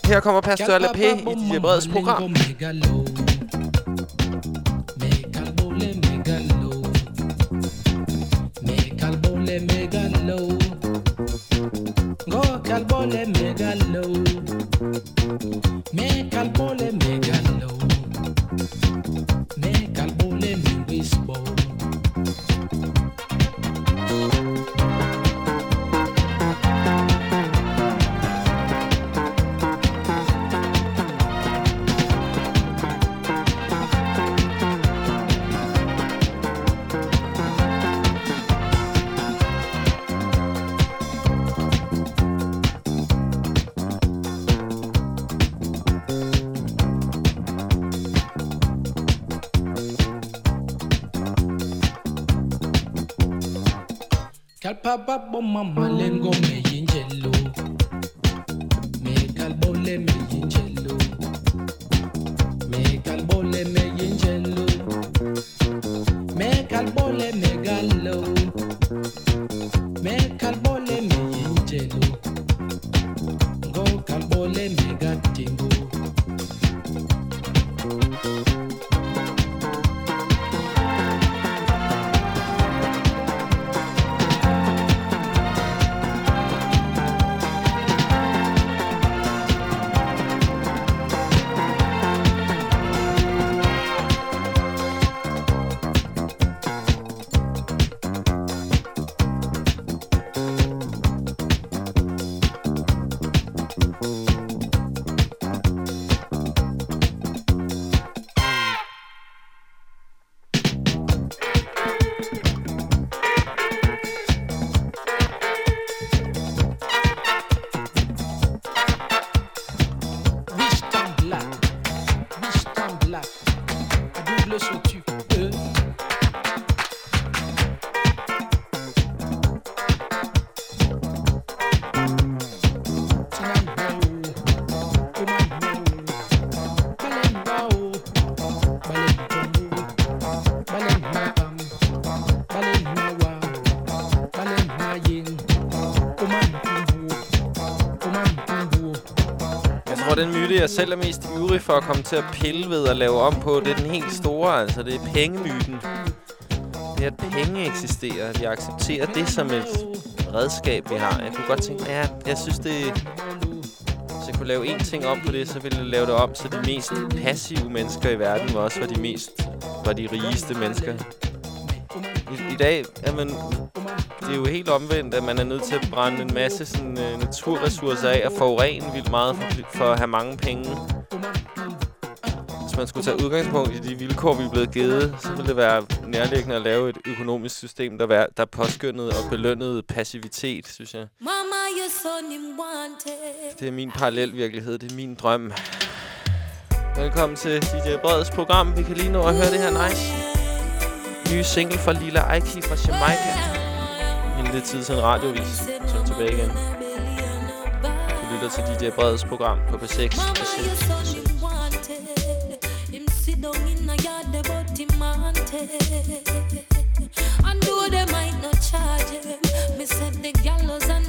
Her kommer Pastor LP i DJ breds program. Go calbole megalo me le sous selv er mest ivrig for at komme til at pille ved at lave om på, det er den helt store. Altså, det er pengemyten. Det er, at penge eksisterer. At jeg accepterer det som et redskab, vi har. Jeg kunne godt tænke mig, ja, jeg synes, det... Hvis jeg kunne lave én ting om på det, så ville jeg lave det om, så de mest passive mennesker i verden var også var de mest var de rigeste mennesker. I, i dag er man... Det er jo helt omvendt, at man er nødt til at brænde en masse sådan, øh, naturressourcer af og forurene vildt meget for, for at have mange penge. Hvis man skulle tage udgangspunkt i de vilkår, vi er blevet givet, så ville det være nærliggende at lave et økonomisk system, der, vær, der påskyndede og belønnede passivitet, synes jeg. Mama. Det er min parallel virkelighed. Det er min drøm. Velkommen til DJ Breds program. Vi kan lige nå at høre det her nice. Nye single fra Lila Aiki fra Jamaica. En lidt tid siden radiovis. Så er tilbage igen. Du lytter til DJ Breds program på P6. Mama, P6. your son him wanted. Him sit down in a yard, but him wanted. And though they might not charge him, me said the gallows and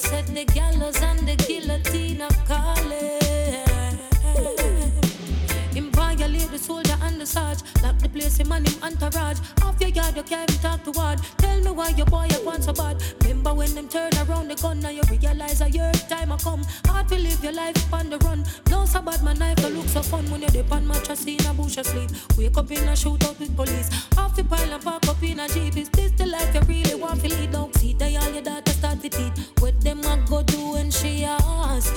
said the gallows and the guillotine are calling. Him violate the soldier and the sarge. Lock the place him and him entourage. Off your yard you can't talk to word Tell me why your boy you want so bad. Remember when them turn around the gun Now you realize a year time a come. Hard to live your life on the run. No so bad man life don't look so fun. When you dip on mattress in a bush asleep Wake up in a shootout with police. Off the pile and park up in a jeep. Is this the life you really want to lead? Don't see they all your daughter start to teeth What them a go do when she ask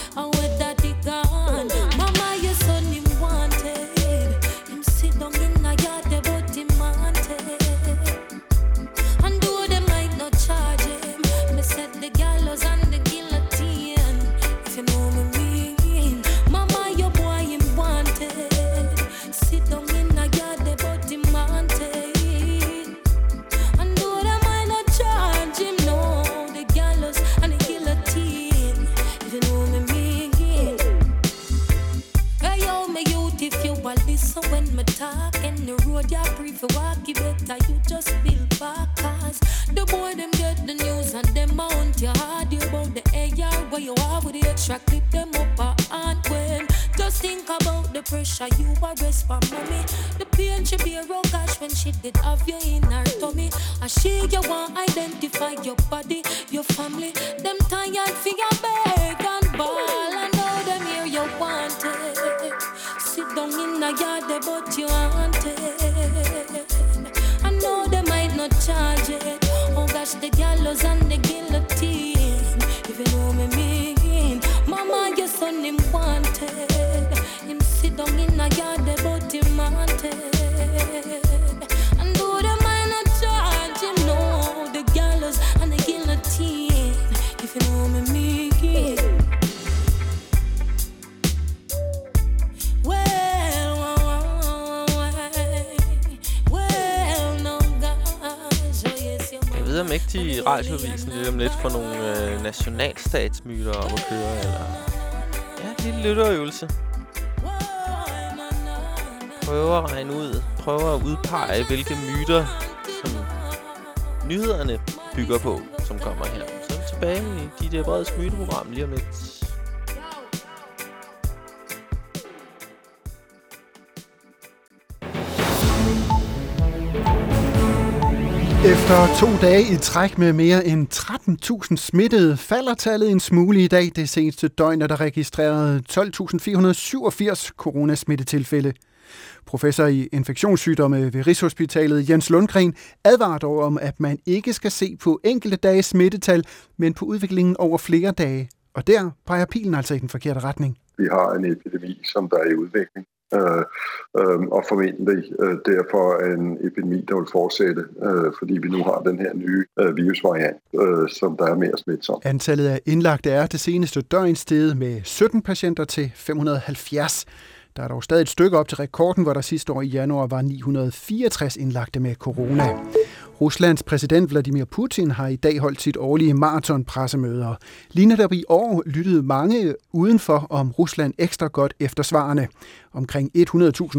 road, you brief you walk, you better you just build back cause the boy them get the news and them mount your hard you about the AR where you are with the extra clip them up a hand when just think about the pressure you are arrest for mommy. The pain she bear oh gosh when she did have you in her tummy. And she you want identify your body, your family. Them tired for your beg and ball and know them here you wanted. Sit down in the yard but you wanted. Might charge it. Oh gosh, the gallows and the guillotine. If you know me mean, Mama, your son him wanted. Him sit down in a yard but him wanted. Radioavisen de lidt om lidt for nogle øh, nationalstatsmyter om at køre, eller... Ja, lille lytterøvelse. Prøver at regne ud, prøver at udpege, hvilke myter, som nyhederne bygger på, som kommer her. Så er vi tilbage i de der brede myteprogram lige om lidt. Efter to dage i træk med mere end 13.000 smittede, falder tallet en smule i dag. Det seneste døgn er der registreret 12.487 coronasmittetilfælde. Professor i infektionssygdomme ved Rigshospitalet Jens Lundgren advarer dog om, at man ikke skal se på enkelte dages smittetal, men på udviklingen over flere dage. Og der peger pilen altså i den forkerte retning. Vi har en epidemi, som der er i udvikling øh, øh, og formentlig øh, derfor en epidemi, der vil fortsætte, øh, fordi vi nu har den her nye øh, virusvariant, øh, som der er mere smitsom. Antallet af indlagte er det seneste døgn steget med 17 patienter til 570. Der er dog stadig et stykke op til rekorden, hvor der sidste år i januar var 964 indlagte med corona. Ruslands præsident Vladimir Putin har i dag holdt sit årlige maratonpressemøder. Lige netop i år lyttede mange udenfor om Rusland ekstra godt efter svarene. Omkring 100.000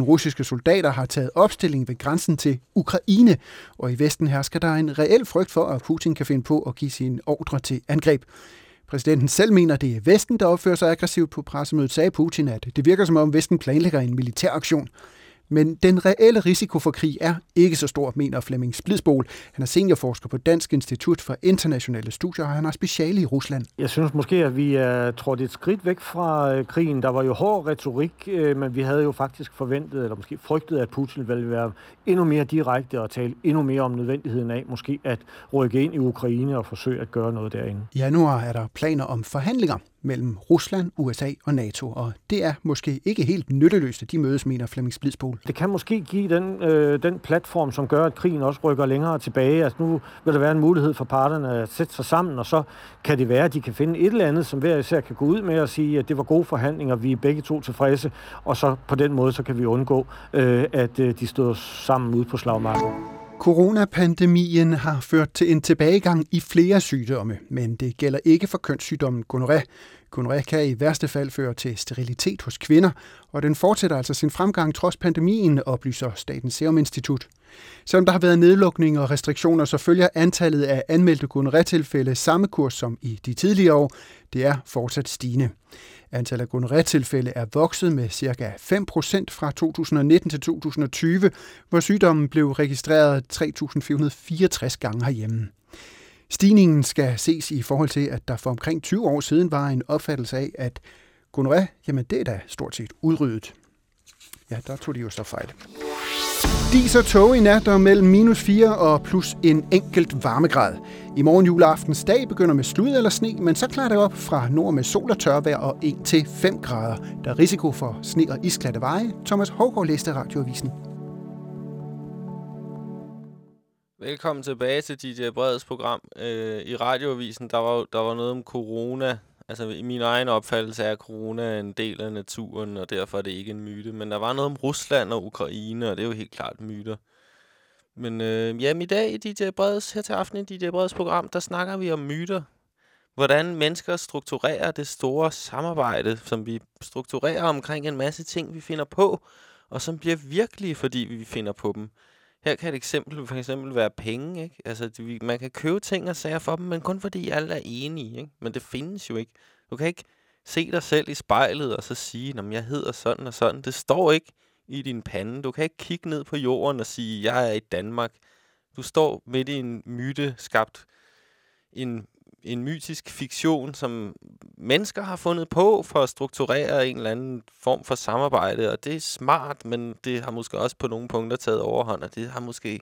russiske soldater har taget opstilling ved grænsen til Ukraine, og i Vesten hersker der en reel frygt for, at Putin kan finde på at give sin ordre til angreb. Præsidenten selv mener, det er Vesten, der opfører sig aggressivt på pressemødet, sagde Putin, at det virker som om Vesten planlægger en militær aktion. Men den reelle risiko for krig er ikke så stor, mener Flemming Splidsbol. Han er seniorforsker på Dansk Institut for Internationale Studier, og han har speciale i Rusland. Jeg synes måske, at vi er trådt et skridt væk fra øh, krigen. Der var jo hård retorik, øh, men vi havde jo faktisk forventet, eller måske frygtet, at Putin ville være endnu mere direkte og tale endnu mere om nødvendigheden af måske at rykke ind i Ukraine og forsøge at gøre noget derinde. I januar er der planer om forhandlinger mellem Rusland, USA og NATO, og det er måske ikke helt nytteløst, at de mødes, mener Flemming Splidsbol. Det kan måske give den, øh, den platform, som gør, at krigen også rykker længere tilbage. Altså nu vil der være en mulighed for parterne at sætte sig sammen, og så kan det være, at de kan finde et eller andet, som hver især kan gå ud med og sige, at det var gode forhandlinger, vi er begge to tilfredse, og så på den måde, så kan vi undgå, øh, at øh, de står sammen ude på slagmarken. Coronapandemien har ført til en tilbagegang i flere sygdomme, men det gælder ikke for kønssygdommen gonoré. Gonoré kan i værste fald føre til sterilitet hos kvinder, og den fortsætter altså sin fremgang trods pandemien, oplyser Statens Serum Institut. Selvom der har været nedlukninger og restriktioner, så følger antallet af anmeldte gonoré-tilfælde samme kurs som i de tidligere år. Det er fortsat stigende. Antallet af gonoré-tilfælde er vokset med ca. 5% fra 2019 til 2020, hvor sygdommen blev registreret 3.464 gange herhjemme. Stigningen skal ses i forhold til, at der for omkring 20 år siden var en opfattelse af, at gonoré, jamen det er da stort set udryddet. Ja, der tog de jo så fejl. Dis og tog i nat og mellem minus 4 og plus en enkelt varmegrad. I morgen juleaftens dag begynder med slud eller sne, men så klarer det op fra nord med sol og tørvejr og 1-5 grader. Der er risiko for sne og isklatte veje. Thomas Hågaard læste radioavisen. Velkommen tilbage til DJ Breds program. Øh, I radioavisen, der var, der var noget om corona. Altså, i min egen opfattelse er corona en del af naturen, og derfor er det ikke en myte. Men der var noget om Rusland og Ukraine, og det er jo helt klart myter. Men øh, jamen, i dag i DJ Breds, her til aften i DJ Breds program, der snakker vi om myter. Hvordan mennesker strukturerer det store samarbejde, som vi strukturerer omkring en masse ting, vi finder på, og som bliver virkelige, fordi vi finder på dem. Her kan et eksempel for eksempel være penge. Ikke? Altså, de, man kan købe ting og sager for dem, men kun fordi alle er enige. Ikke? Men det findes jo ikke. Du kan ikke se dig selv i spejlet og så sige, at jeg hedder sådan og sådan. Det står ikke i din pande. Du kan ikke kigge ned på jorden og sige, jeg er i Danmark. Du står midt i en myte skabt, en, en mytisk fiktion, som mennesker har fundet på for at strukturere en eller anden form for samarbejde, og det er smart, men det har måske også på nogle punkter taget overhånd, og det har måske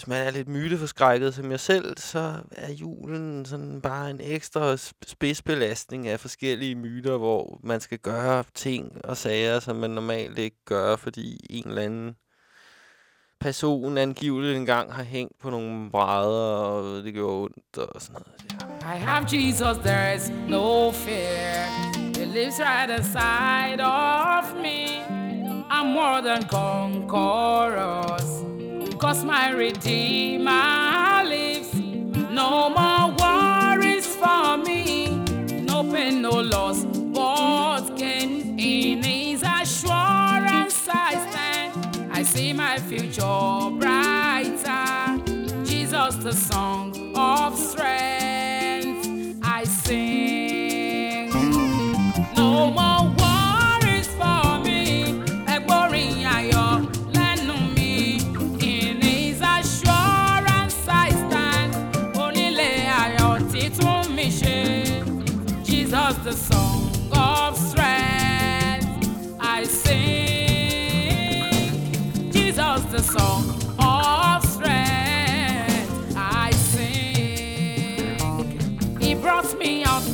hvis man er lidt myteforskrækket som jeg selv, så er julen sådan bare en ekstra spidsbelastning af forskellige myter, hvor man skal gøre ting og sager, som man normalt ikke gør, fordi en eller anden person angiveligt engang har hængt på nogle brædder, og det gjorde ondt og sådan noget. I have Jesus, there is no fear. He lives right inside of me. I'm more than conquerors. Cause my Redeemer lives. No more worries for me. No pain, no loss. What gain in it? My future brighter. Jesus, the song of strength.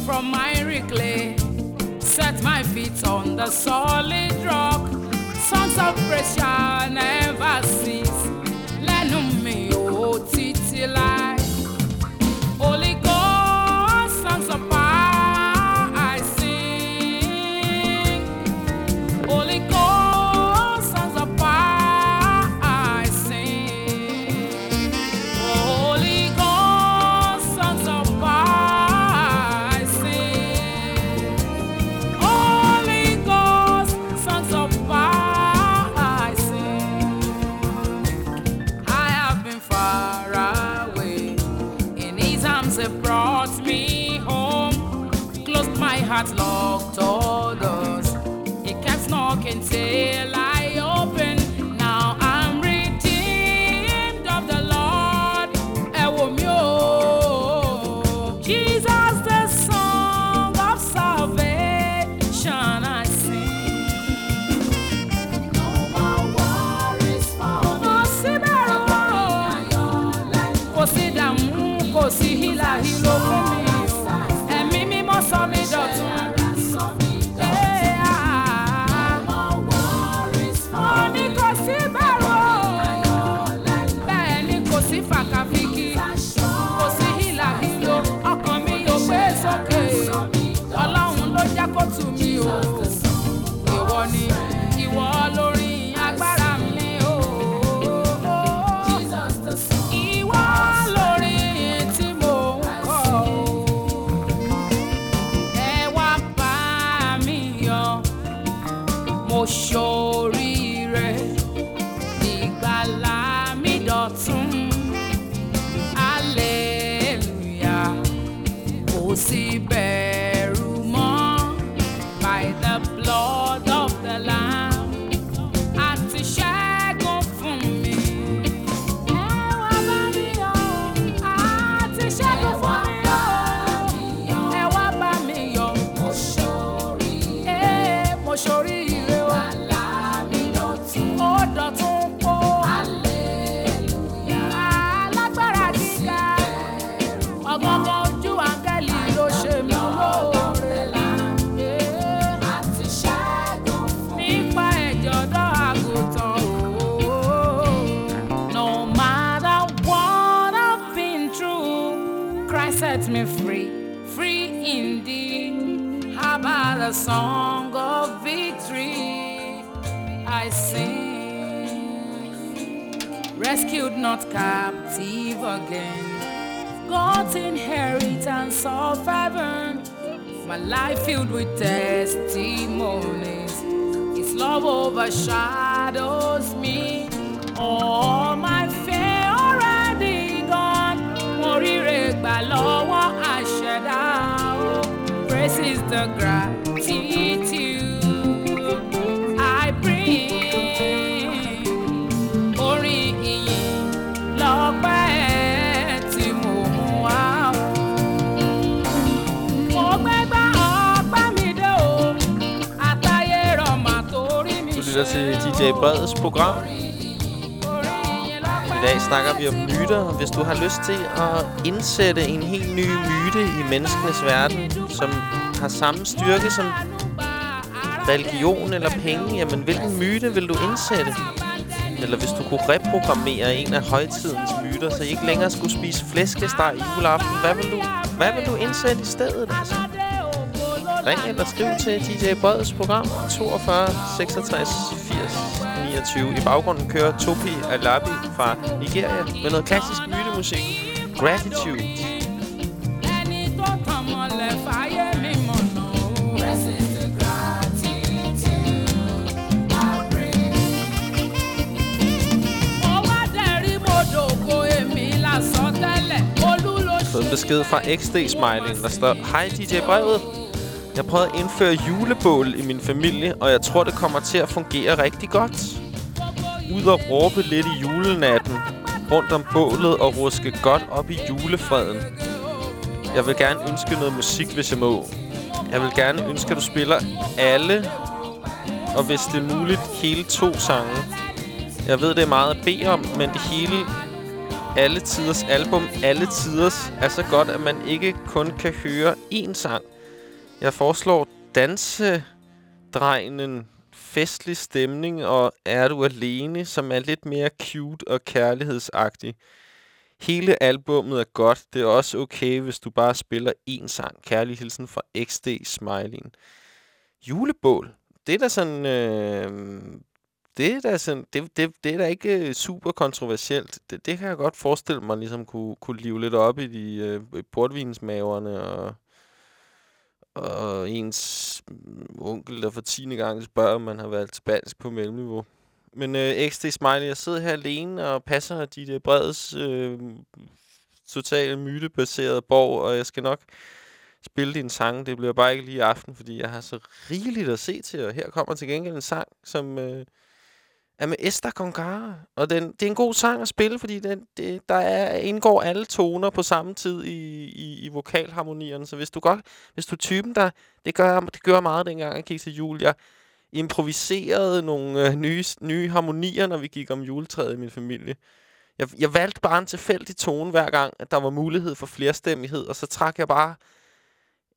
From clay, set my feet on the solid rock. songs of shall never cease. Song of victory? I sing, rescued, not captive again. God's inheritance of heaven. My life filled with testimonies. His love overshadows me. All my fear already gone. Àṣẹ̀dá o. Praise is the gratitude DJ Breds program. I dag snakker vi om myter, og hvis du har lyst til at indsætte en helt ny myte i menneskenes verden, som har samme styrke som religion eller penge, jamen hvilken myte vil du indsætte? Eller hvis du kunne reprogrammere en af højtidens myter, så I ikke længere skulle spise flæskesteg i juleaften, hvad vil du, hvad vil du indsætte i stedet? Altså? Ring eller skriv til DJ Breds program 42 66 89-29. I baggrunden kører Topi Alabi fra Nigeria med noget klassisk mytemusik. Gratitude. ẹni tó tàn mọ́lẹ̀ fàyè mi mọ̀nà o. The gratitude fået en besked fra XD-smiling, der står Hej DJ Brevet. Jeg prøvede at indføre julebål i min familie, og jeg tror, det kommer til at fungere rigtig godt. Ud og råbe lidt i julenatten rundt om bålet og ruske godt op i julefreden. Jeg vil gerne ønske noget musik, hvis jeg må. Jeg vil gerne ønske, at du spiller alle, og hvis det er muligt, hele to sange. Jeg ved, det er meget at bede om, men det hele alle tiders album, alle tiders, er så godt, at man ikke kun kan høre én sang. Jeg foreslår Dansedrengen festlig stemning, og Er du alene, som er lidt mere cute og kærlighedsagtig. Hele albummet er godt. Det er også okay, hvis du bare spiller én sang. Kærlig hilsen fra XD Smiling. Julebål. Det er da sådan... Øh, det er da sådan, det, det, det er da ikke øh, super kontroversielt. Det, det kan jeg godt forestille mig ligesom kunne, kunne live lidt op i de øh, portvinsmaverne og, og ens onkel, der for tiende gang spørger, om man har valgt spansk på mellemniveau. Men øh, XD Smiley, jeg sidder her alene og passer dit øh, breds øh, totalt mytebaserede borg, og jeg skal nok spille din sang. Det bliver bare ikke lige i aften, fordi jeg har så rigeligt at se til, og her kommer til gengæld en sang, som øh, er med Esther Concara. Og den, det er en god sang at spille, fordi den, det, der er, indgår alle toner på samme tid i, i, i vokalharmonierne. Så hvis du godt, hvis du er typen, der, det gør, det gør meget dengang, jeg gik til jul. Jeg improviserede nogle øh, nye, nye harmonier, når vi gik om juletræet i min familie. Jeg, jeg valgte bare en tilfældig tone hver gang, at der var mulighed for flerstemmighed, og så trak jeg bare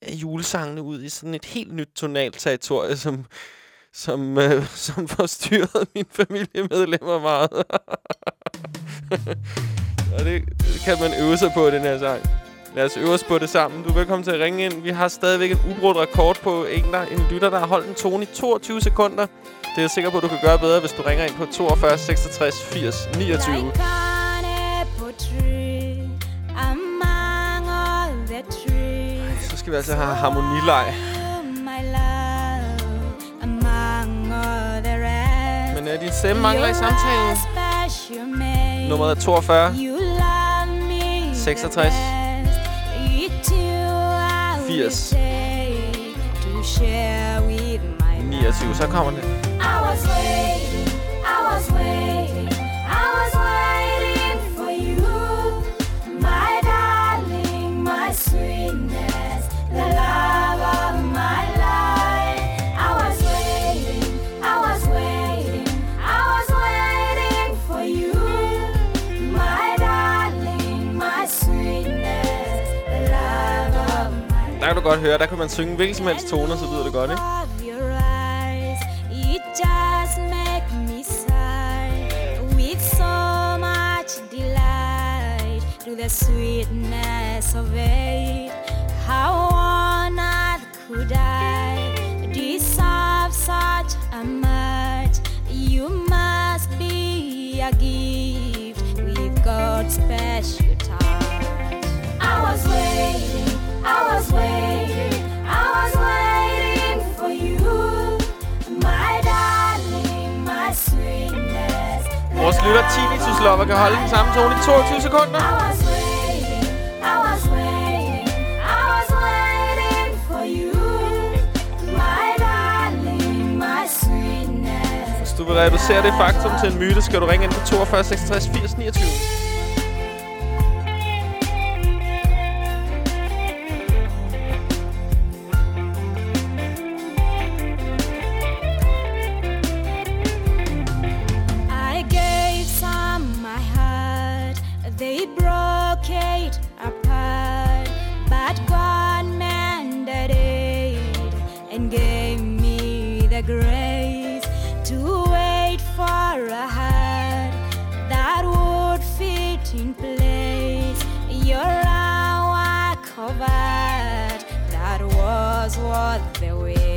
øh, julesangene ud i sådan et helt nyt tonalt territorie, som, som, øh, som forstyrrede mine familiemedlemmer meget. og det, det kan man øve sig på, den her sang. Lad os øve os på det sammen. Du er velkommen til at ringe ind. Vi har stadigvæk en ubrudt rekord på en, der, en lytter, der har holdt en tone i 22 sekunder. Det er jeg sikker på, at du kan gøre bedre, hvis du ringer ind på 42 66 80 29. Like trees. Så skal vi altså have harmonileg. Øh, din stemme mangler i samtalen. Nummeret er 42 66 80 29. Så kommer det. For you, my darling, my sweetness, the love of my kan du godt høre, der kan man synge hvilken som helst tone, så lyder det godt, ikke? it just me sigh with so much delight to the sweetness of it. How on earth could I deserve such a much? You must be a gift with God's special touch. I was waiting, Vores lytter Tinnitus Lover kan holde den samme tone i 22 sekunder. Hvis du vil reducere det faktum til en myte, skal du ringe ind på 42 66 80 29. They broke it apart. But God mended it and gave me the grace to wait for a heart that would fit in place. Your hour covered, that was what the way.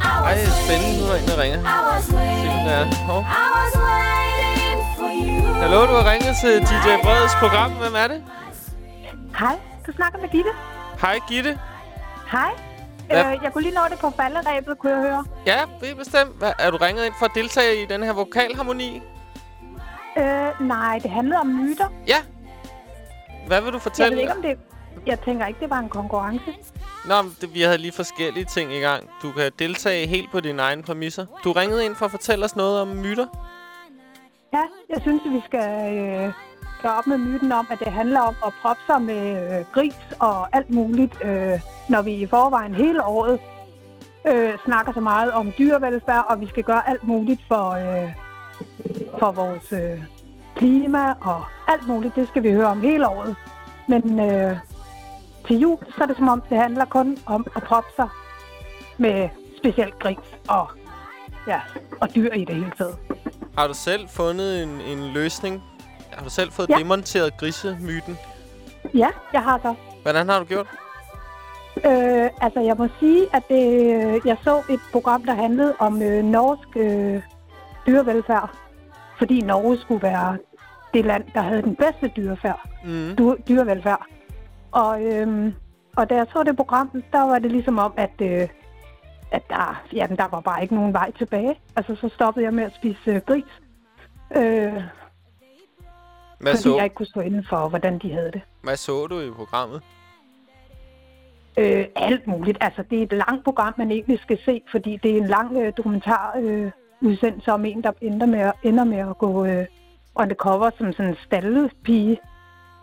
I Ej, spændende, nu der ringer. I was waiting. er. Hov. Hallo, du har ringet til DJ Breds program. Hvem er det? Hej, du snakker med Gitte. Hej, Gitte. Hej. Øh, jeg kunne lige nå det på falderæbet, kunne jeg høre. Ja, det er bestemt. Hvad, er du ringet ind for at deltage i den her vokalharmoni? Øh, nej, det handlede om myter. Ja. Hvad vil du Jeg fortælle? ved ikke, om det... Jeg tænker ikke, det var en konkurrence. Nå, men det, vi havde lige forskellige ting i gang. Du kan deltage helt på dine egne præmisser. Du ringede ind for at fortælle os noget om myter. Ja, jeg synes, at vi skal øh, gøre op med myten om, at det handler om at proppe sig med øh, gris og alt muligt, øh, når vi i forvejen hele året øh, snakker så meget om dyrevelfærd, og vi skal gøre alt muligt for, øh, for vores øh, klima og alt muligt. Det skal vi høre om hele året. Men øh, til jul, så er det som om, det handler kun om at proppe sig med specielt gris og ja, og dyr i det hele taget. Har du selv fundet en, en løsning? Har du selv fået Ja. demonteret grisemyten? Ja, jeg har så. Hvordan har du gjort? Øh, altså, jeg må sige, at det, jeg så et program, der handlede om øh, norsk øh, dyrevelfærd. Fordi Norge skulle være det land, der havde den bedste dyrefærd, Mm. dyr, dyrevelfærd. Og, øhm, og da jeg så det program, der var det ligesom om, at, øh, at der, jamen, der var bare ikke nogen vej tilbage. Altså, så stoppede jeg med at spise øh, gris. Øh, Hvad fordi så, jeg ikke kunne stå inden for, hvordan de havde det. hvad så du i programmet? Øh, alt muligt. Altså, det er et langt program, man egentlig skal se, fordi det er en lang øh, dokumentar øh, udsendelse om en, der ender med, at- ender med at gå øh, undercover som sådan en stallepige.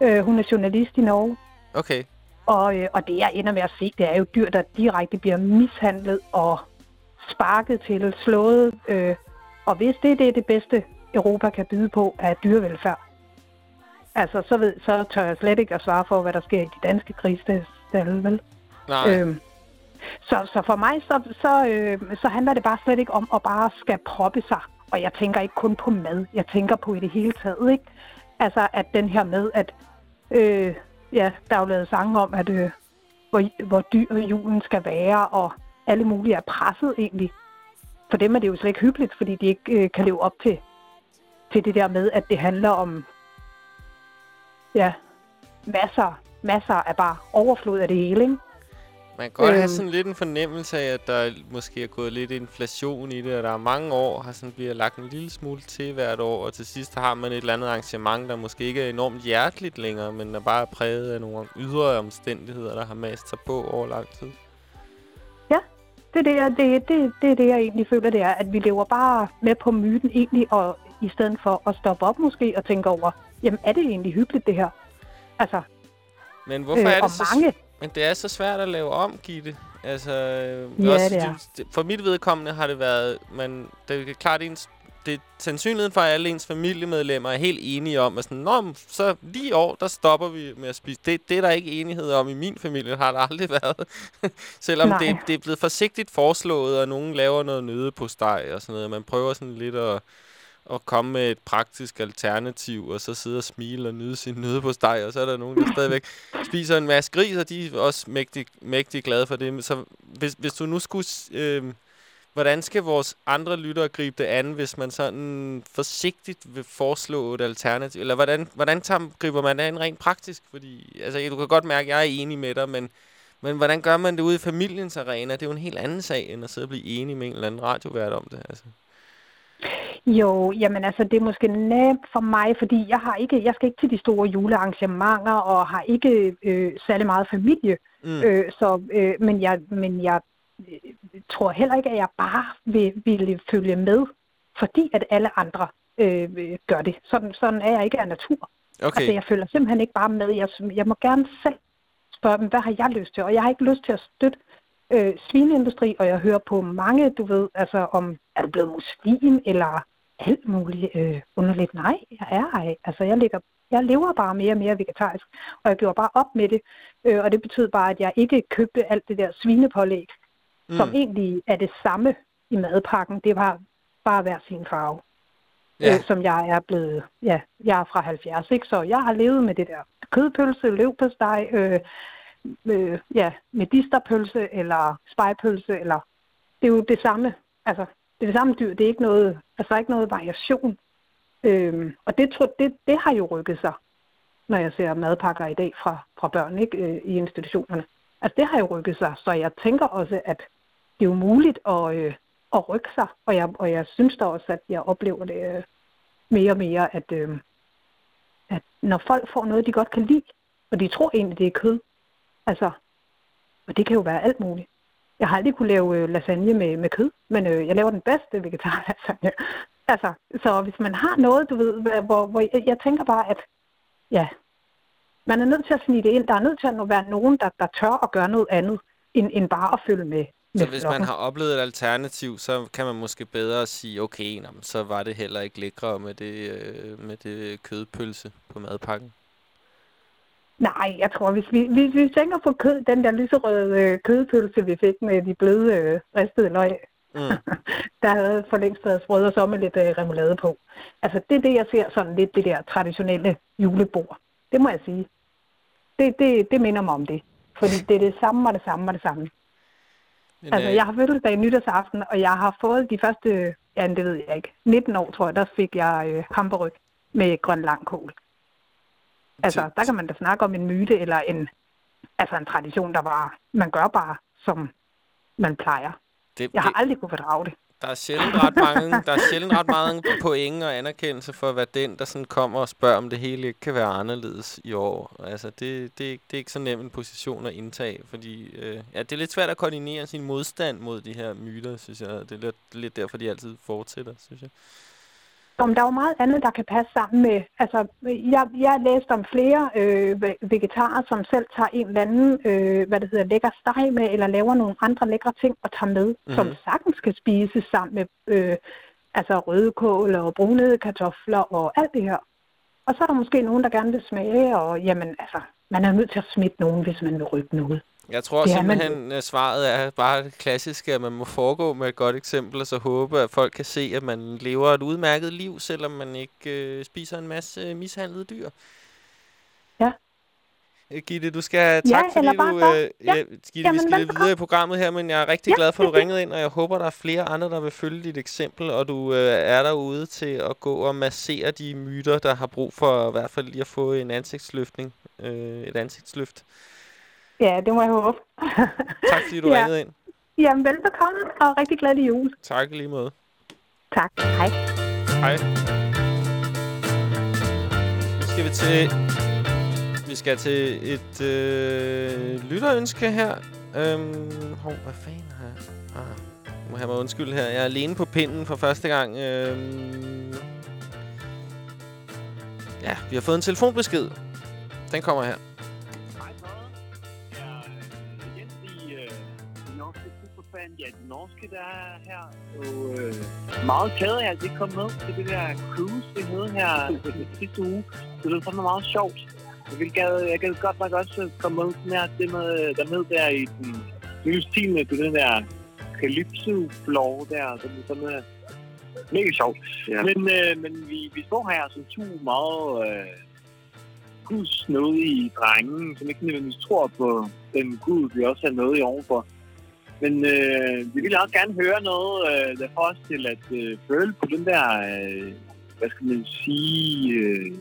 Øh, hun er journalist i Norge. Okay. Og, øh, og det, jeg ender med at se, det er jo dyr, der direkte bliver mishandlet og sparket til, slået. Øh, og hvis det, det er det bedste, Europa kan byde på, er dyrevelfærd. Altså, så, ved, så tør jeg slet ikke at svare for, hvad der sker i de danske krigsstalle, vel? Nej. Øhm, så, så for mig, så, så, øh, så handler det bare slet ikke om at bare skal proppe sig. Og jeg tænker ikke kun på mad, jeg tænker på i det hele taget, ikke? Altså, at den her med, at øh, ja, der er jo lavet sange om, at øh, hvor, hvor dyr julen skal være, og alle mulige er presset egentlig. For dem er det jo slet ikke hyggeligt, fordi de ikke øh, kan leve op til, til det der med, at det handler om ja, masser, masser af bare overflod af det hele, ikke? Man kan godt have Øhm. sådan lidt en fornemmelse af, at der måske er gået lidt inflation i det, og der er mange år, har sådan bliver lagt en lille smule til hvert år, og til sidst har man et eller andet arrangement, der måske ikke er enormt hjerteligt længere, men er bare præget af nogle ydre omstændigheder, der har mast sig på over lang tid. Det er det, jeg, det, det, det er det, jeg egentlig føler, det er, at vi lever bare med på myten egentlig, og i stedet for at stoppe op måske og tænke over, jamen er det egentlig hyggeligt det her? Altså, Men hvorfor Øh, er det så... mange- Men det er så svært at lave om, Gitte. Altså, øh, Ja, det er. det- For mit vedkommende har det været... Man, det er klart, ens, det er sandsynligheden for, at alle ens familiemedlemmer er helt enige om, at sådan, Nå, men så lige i år, der stopper vi med at spise. Det, det er der ikke enighed om i min familie, har der aldrig været. Selvom Nej. det, det er blevet forsigtigt foreslået, og nogen laver noget nøde på steg og sådan noget. Man prøver sådan lidt at at komme med et praktisk alternativ, og så sidde og smile og nyde sin nøde på steg, og så er der nogen, der stadigvæk spiser en masse gris, og de er også mægtig, mægtig glade for det. Så hvis, hvis du nu skulle... Øh, hvordan skal vores andre lyttere gribe det an, hvis man sådan forsigtigt vil foreslå et alternativ? Eller hvordan, hvordan tager, griber man det an rent praktisk? Fordi, altså, du kan godt mærke, at jeg er enig med dig, men, men hvordan gør man det ude i familiens arena? Det er jo en helt anden sag, end at sidde og blive enig med en eller anden radiovært om det. Altså. Jo, jamen altså, det er måske nemt for mig, fordi jeg har ikke, jeg skal ikke til de store julearrangementer, og har ikke øh, særlig meget familie. Mm. Øh, så, øh, men jeg, men jeg øh, tror heller ikke, at jeg bare vil, vil følge med, fordi at alle andre øh, øh, gør det. Sådan, sådan er jeg ikke af natur. Okay. Altså, jeg følger simpelthen ikke bare med. Jeg, jeg må gerne selv spørge dem, hvad har jeg lyst til? Og jeg har ikke lyst til at støtte øh, svineindustri, og jeg hører på mange, du ved, altså om, er du blevet muslim, eller alt muligt øh, underligt. Nej, jeg er ej. Altså, jeg, ligger, jeg lever bare mere og mere vegetarisk, og jeg gjorde bare op med det. Øh, og det betød bare, at jeg ikke købte alt det der svinepålæg, mm. som egentlig er det samme i madpakken. Det var bare hver sin farve Ja. øh, som jeg er blevet, ja, jeg er fra 70, ikke? Så jeg har levet med det der kødpølse, løvpølsesteg, øh, øh, ja, medisterpølse eller spejpølse, eller det er jo det samme, altså det er det samme dyr, det er ikke noget, altså ikke noget variation. Øhm, og det, tror, det, det har jo rykket sig, når jeg ser madpakker i dag fra, fra børn ikke, øh, i institutionerne. Altså det har jo rykket sig, så jeg tænker også, at det er jo muligt at, øh, at rykke sig, og jeg, og jeg synes da også, at jeg oplever det øh, mere og mere, at, øh, at når folk får noget, de godt kan lide, og de tror egentlig, det er kød, altså, og det kan jo være alt muligt. Jeg har aldrig kunne lave øh, lasagne med, med kød, men øh, jeg laver den bedste vegetarlasagne. altså, så hvis man har noget, du ved, hvor, hvor, jeg, jeg tænker bare, at ja, man er nødt til at snige det ind. Der er nødt til at være nogen, der, der tør at gøre noget andet, end, end bare at følge med. med Så hvis man har oplevet et alternativ, så kan man måske bedre sige, okay, nå, men så var det heller ikke lækre med det, øh, med det kødpølse på madpakken. Nej, jeg tror, hvis vi, hvis vi tænker på kød, den der lyserøde øh, kødpølse, vi fik med de bløde øh, ristede løg, Mm. der havde for længst været sprød og så med lidt øh, remoulade på. Altså, det er det, jeg ser sådan lidt, det der traditionelle julebord. Det må jeg sige. Det, det, det minder mig om det. Fordi det er det samme og det samme og det samme. Men, Altså, øh, jeg har fødselsdag nytårsaften, og jeg har fået de første, ja, det ved jeg ikke, 19 år, tror jeg, der fik jeg øh, hamperryg med grøn langkål. Altså, der kan man da snakke om en myte eller en, altså en tradition, der var, man gør bare, som man plejer. det, Jeg har det, aldrig kunne fordrage det. der er sjældent ret mange, der er sjældent ret mange point og anerkendelse for, hvad den, der sådan kommer og spørger, om det hele ikke kan være anderledes i år. Altså, det, det, det er ikke så nem en position at indtage, fordi øh, ja, det er lidt svært at koordinere sin modstand mod de her myter, synes jeg. Det er lidt, lidt derfor, de altid fortsætter, synes jeg. Om der er jo meget andet, der kan passe sammen med... Altså, jeg, jeg læste om flere øh, ve- vegetarer, som selv tager en eller anden, øh, hvad det hedder, lækker steg med, eller laver nogle andre lækre ting og tager med, mm-hmm. som sagtens skal spises sammen med øh, altså rødkål og brunede kartofler og alt det her. Og så er der måske nogen, der gerne vil smage, og jamen, altså, man er nødt til at smitte nogen, hvis man vil rykke noget. Jeg tror Det er man simpelthen, at svaret er bare det klassiske, at man må foregå med et godt eksempel, og så håbe, at folk kan se, at man lever et udmærket liv, selvom man ikke øh, spiser en masse øh, mishandlede dyr. Ja. Øh, Gitte, du skal Ja, tak, fordi eller bare du... Øh, Ja. ja, Gitte, vi Jamen, skal lidt videre i programmet her, men jeg er rigtig Ja, glad for, at du ringede ind, og jeg håber, der er flere andre, der vil følge dit eksempel, og du øh, er derude til at gå og massere de myter, der har brug for i hvert fald lige at få en ansigtsløftning. Øh, et ansigtsløft. Ja, det må jeg håbe. Tak, fordi du Ja. ringede ind. Jamen, velbekomme, og rigtig glad i jul. Tak lige måde. Tak. Hej. Hej. Nu skal vi til... Vi skal til et øh, lytterønske her. Øhm, hov, hvad fanden har jeg? Ah, må have mig undskyld her. Jeg er alene på pinden for første gang. Øhm, ja, vi har fået en telefonbesked. Den kommer her. Ja, de norske, der er her. Og øh, meget ked af, at de kom med til det der cruise, vi havde her sidste uge. Det var fandme meget sjovt. Jeg, vil gad, jeg gad godt nok også komme med sådan her, det med, der med der i den nye stil med den der calypso-floor der. Det er sådan øh, mega sjovt. Ja. Men, øh, men vi, vi står her som to meget øh, gudsnødige drenge, som ikke nødvendigvis tror på den gud, vi også har noget i overfor. Men øh, vi vil også gerne høre noget, øh, der får os til at øh, føle på den der, øh, hvad skal man sige, øh,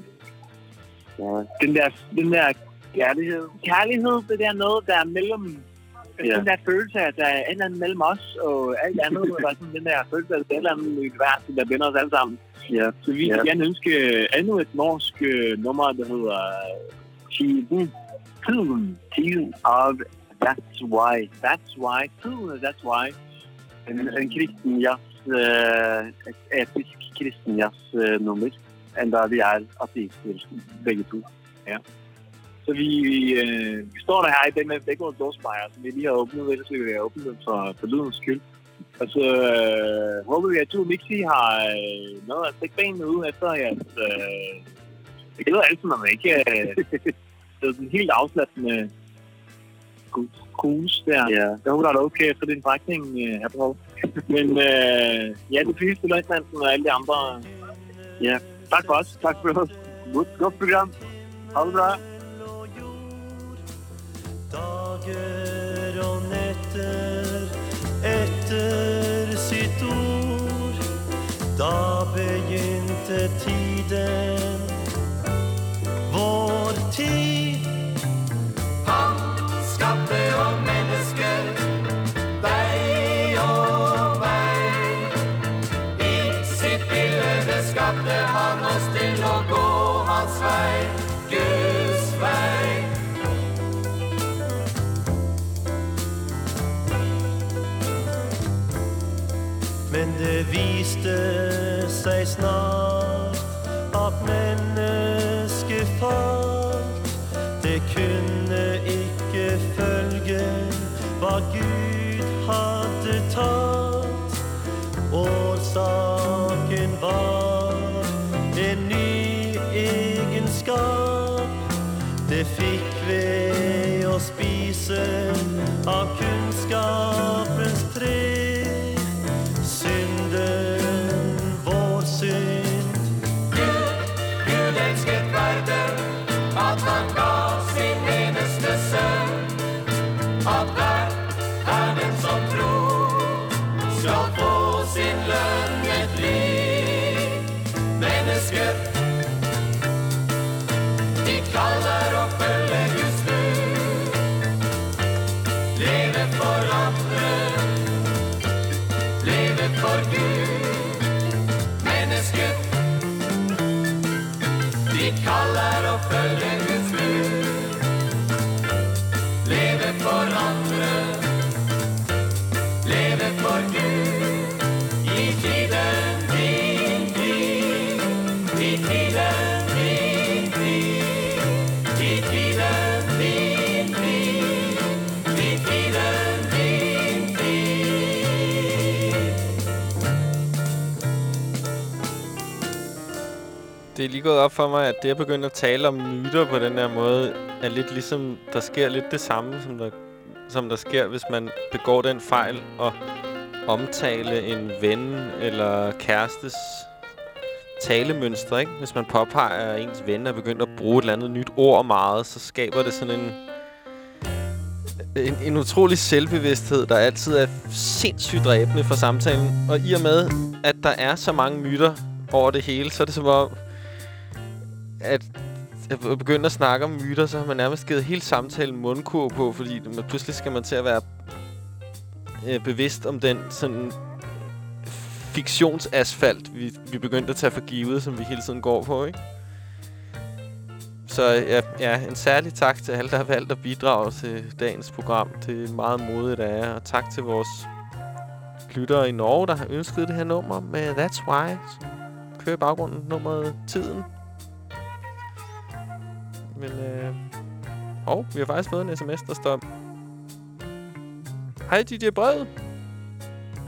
ja, den der, den der kærlighed. Kærlighed, det der noget, der er mellem, ja. den der følelse at der er et eller andet mellem os og alt andet, der er sådan den der følelse at der er et eller andet univers, der binder os alle sammen. Ja. Så vi Ja. vil gerne ønske endnu et norsk øh, nummer, der hedder Tiden. Tiden. Tiden of That's Why. That's Why. Af That's Why. En, en kristen jazz, øh, et episk kristen jazz øh, nummer. Enda vi er ateister begge to. Ja. Så vi, øh, vi står der her i den med begge dåsbejer, som vi lige har åbnet, ellers vil vi have åbnet den for, for lydens skyld. Og så øh, håber vi, at du og Mixi har øh, noget at stikke benene ud efter jeres... Øh, det gælder altid, når man ikke øh, det er sådan helt afslappende cruise der. Ja. Jeg håber, der er okay efter din brækning øh, her på Men øh, ja, det fleste løgnmanden og alle de andre. Ja, tak for os. Tak for os. Godt, godt program. Ha det bra. dager og netter etter sitt ord. Da begynte tiden, vår tid. Skabte skapte han oss til å gå hans vei, Guds vei. Men det viste seg snart at mennesket falt. Det kunne ikke følge hva Gud hadde tatt. Årsaken var kunnskap. Det fikk ved å spise av kunnskapens tre. Det er lige gået op for mig, at det at begynde at tale om myter på den her måde, er lidt ligesom, der sker lidt det samme, som der, som der sker, hvis man begår den fejl og omtale en ven eller kærestes talemønstre, ikke? Hvis man påpeger, at ens ven er begyndt at bruge et eller andet nyt ord meget, så skaber det sådan en, en, en utrolig selvbevidsthed, der altid er sindssygt dræbende for samtalen. Og i og med, at der er så mange myter over det hele, så er det som om, at at begynde at snakke om myter, så har man nærmest givet hele samtalen mundkur på, fordi man, pludselig skal man til at være øh, bevidst om den sådan fiktionsasfalt, vi, vi begyndte at tage for givet, som vi hele tiden går på, ikke? Så ja, ja, en særlig tak til alle, der har valgt at bidrage til dagens program. Det er meget modigt af jer. Og tak til vores lyttere i Norge, der har ønsket det her nummer med That's Why. Kører i baggrunden nummeret Tiden. Men, øh... Hov, vi har faktisk fået en sms, der står... Hej DJ Bred.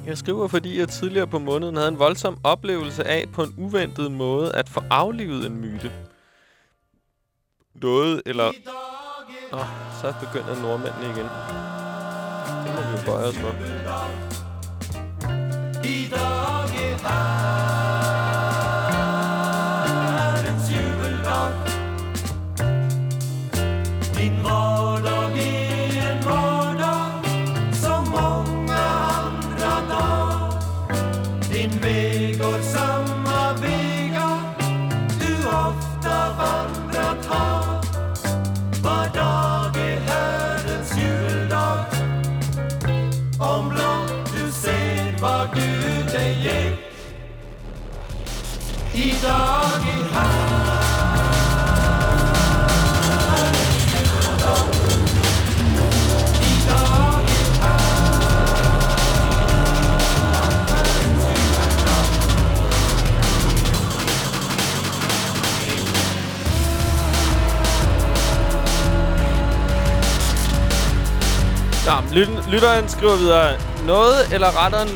Jeg skriver, fordi jeg tidligere på måneden havde en voldsom oplevelse af på en uventet måde at få aflivet en myte. Noget, eller... Åh, oh, så begynder nordmændene igen. Det må vi jo bøje os for. I dag er Nå, lyt- lytteren skriver videre. Noget, eller rettere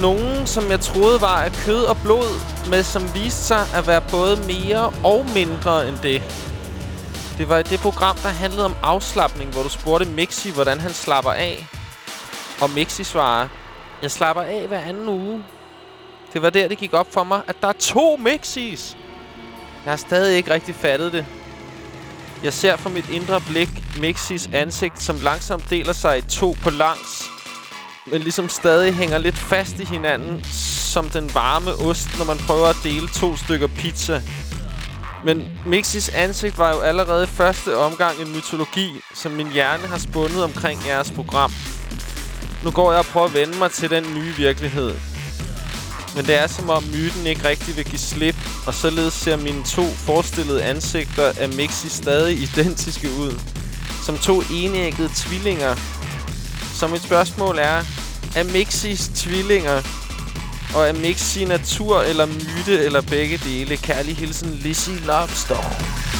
nogen, som jeg troede var af kød og blod, men som viste sig at være både mere og mindre end det. Det var det program, der handlede om afslappning, hvor du spurgte Mixi, hvordan han slapper af. Og Mixi svarer, jeg slapper af hver anden uge. Det var der, det gik op for mig, at der er to Mixis. Jeg har stadig ikke rigtig fattet det. Jeg ser fra mit indre blik Mixis ansigt, som langsomt deler sig i to på langs, men ligesom stadig hænger lidt fast i hinanden, som den varme ost, når man prøver at dele to stykker pizza. Men Mixis ansigt var jo allerede i første omgang en mytologi, som min hjerne har spundet omkring jeres program. Nu går jeg og prøver at vende mig til den nye virkelighed. Men det er som om myten ikke rigtig vil give slip, og således ser mine to forestillede ansigter af Mixi stadig identiske ud. Som to enæggede tvillinger. Så mit spørgsmål er, er Mixis tvillinger, og er Mixi natur eller myte eller begge dele? Kærlig hilsen, Lizzie Lovestorm.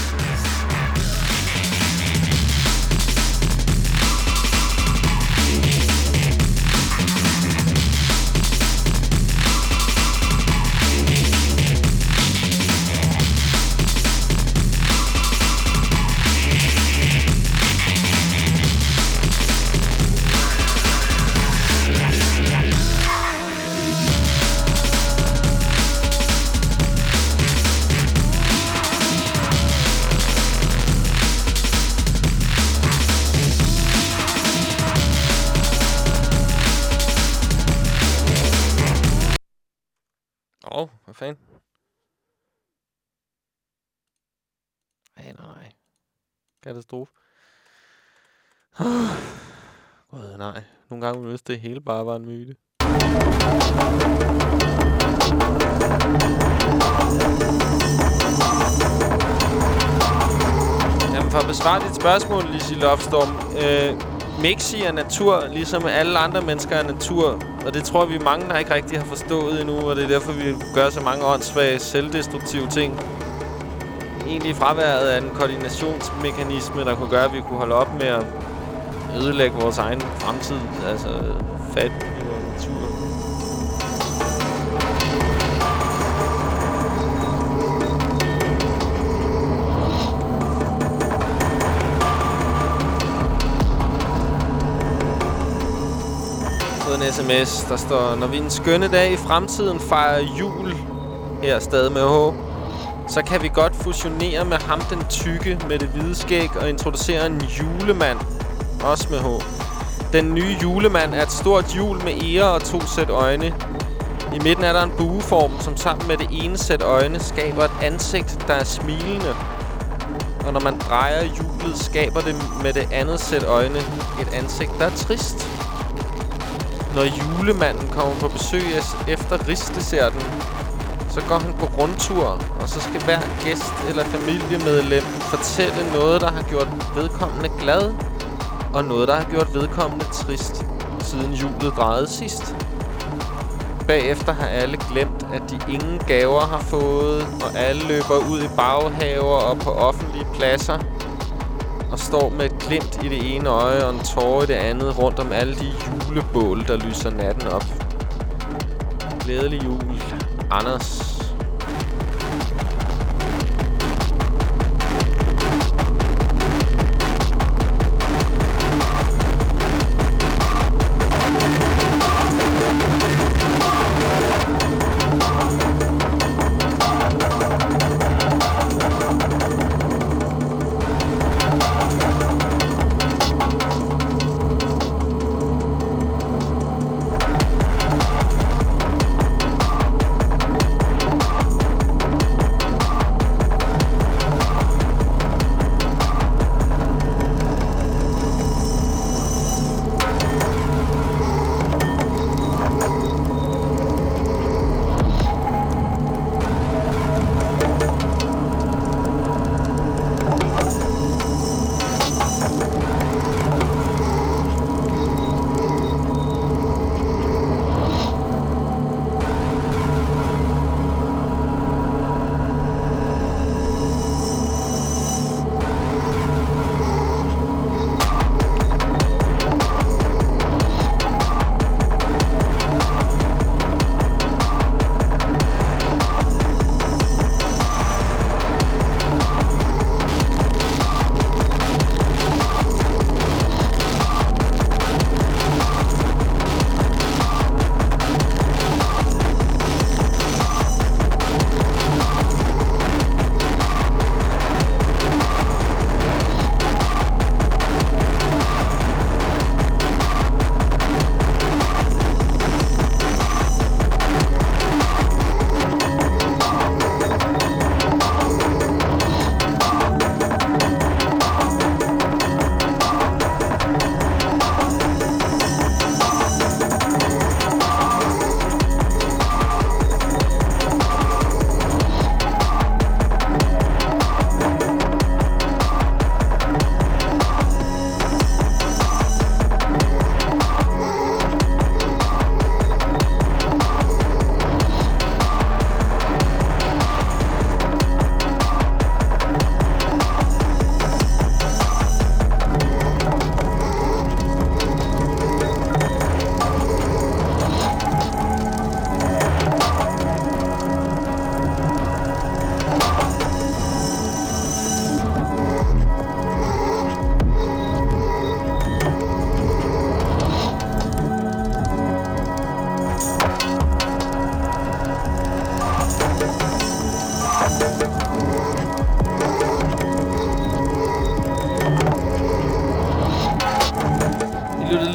Katastrofe. Gud, nej. Nogle gange ville det hele bare var en myte. Jamen, for at besvare dit spørgsmål, Lizzie Lofstorm. Øh, Mixi er natur, ligesom alle andre mennesker er natur. Og det tror vi mange, der ikke rigtig har forstået endnu, og det er derfor, vi gør så mange åndssvage, selvdestruktive ting. Egentlig fraværet af en koordinationsmekanisme, der kunne gøre, at vi kunne holde op med at ødelægge vores egen fremtid. Altså, fat i natur. fået en sms, der står, når vi en skønne dag i fremtiden fejrer jul, her stadig med H, så kan vi godt fusionere med ham den tykke med det hvide skæg og introducere en julemand, også med H. Den nye julemand er et stort hjul med ære og to sæt øjne. I midten er der en bueform, som sammen med det ene sæt øjne skaber et ansigt, der er smilende. Og når man drejer hjulet, skaber det med det andet sæt øjne et ansigt, der er trist. Når julemanden kommer på besøg efter ristdesserten, så går han på rundtur, og så skal hver gæst eller familiemedlem fortælle noget, der har gjort vedkommende glad, og noget, der har gjort vedkommende trist, siden julet drejede sidst. Bagefter har alle glemt, at de ingen gaver har fået, og alle løber ud i baghaver og på offentlige pladser, og står med et glimt i det ene øje og en tårer i det andet rundt om alle de julebål, der lyser natten op. Glædelig jul, Anders.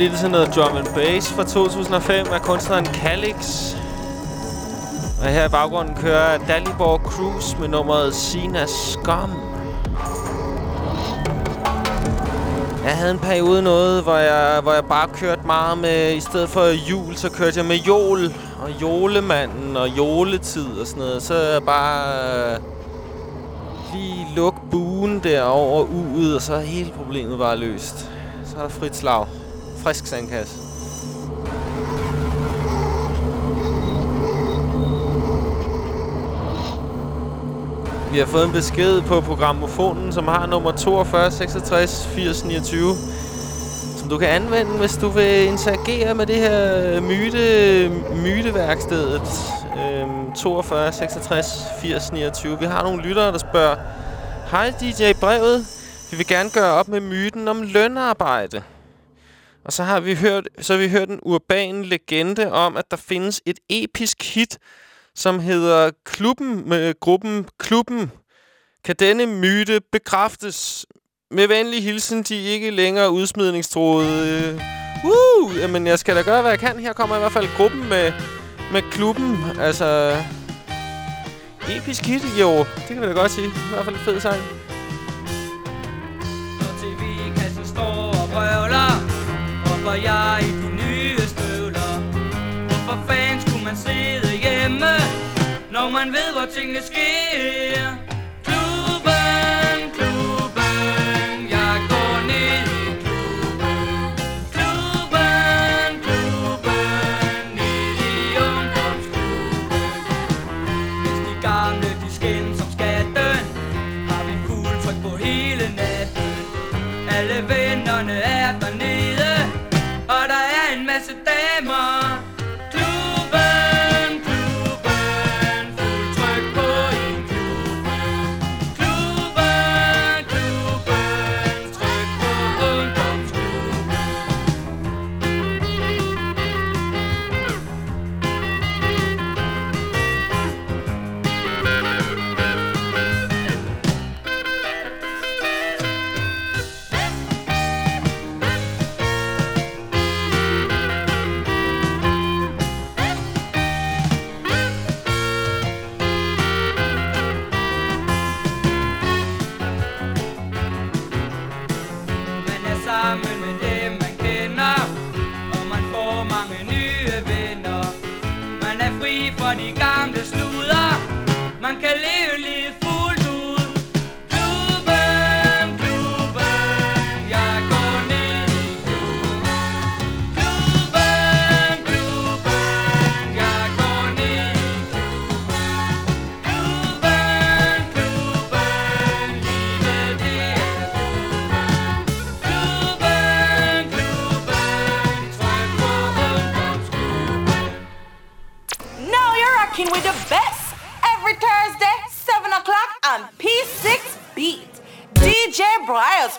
Vi lidt til noget drum and bass fra 2005 af kunstneren Calix. Og her i baggrunden kører Dalibor Cruise med nummeret Sina Scum. Jeg havde en periode noget, hvor jeg, hvor jeg bare kørte meget med... I stedet for jul, så kørte jeg med jol. Og jolemanden og joletid og sådan noget. Så jeg bare... Øh, lige luk buen der over uget, og så er hele problemet bare løst. Så er der frit slag. Frisk sandkasse. Vi har fået en besked på programmofonen, som har nummer 42 66 80 29, som du kan anvende, hvis du vil interagere med det her myte, myteværkstedet. Øhm, 42 66 80 29. Vi har nogle lyttere, der spørger, Hej DJ Brevet, vi vil gerne gøre op med myten om lønarbejde. Og så har vi hørt, så har vi hørt en urban legende om, at der findes et episk hit, som hedder Klubben med gruppen Klubben. Kan denne myte bekræftes? Med venlig hilsen, de ikke længere udsmidningstroede. Uh, jamen, jeg skal da gøre, hvad jeg kan. Her kommer i hvert fald gruppen med, med klubben. Altså, episk hit, jo. Det kan vi da godt sige. I hvert fald en fed sang. Hvorfor jeg i de nye støvler. Hvorfor fanden skulle man sidde hjemme Når man ved hvor tingene sker?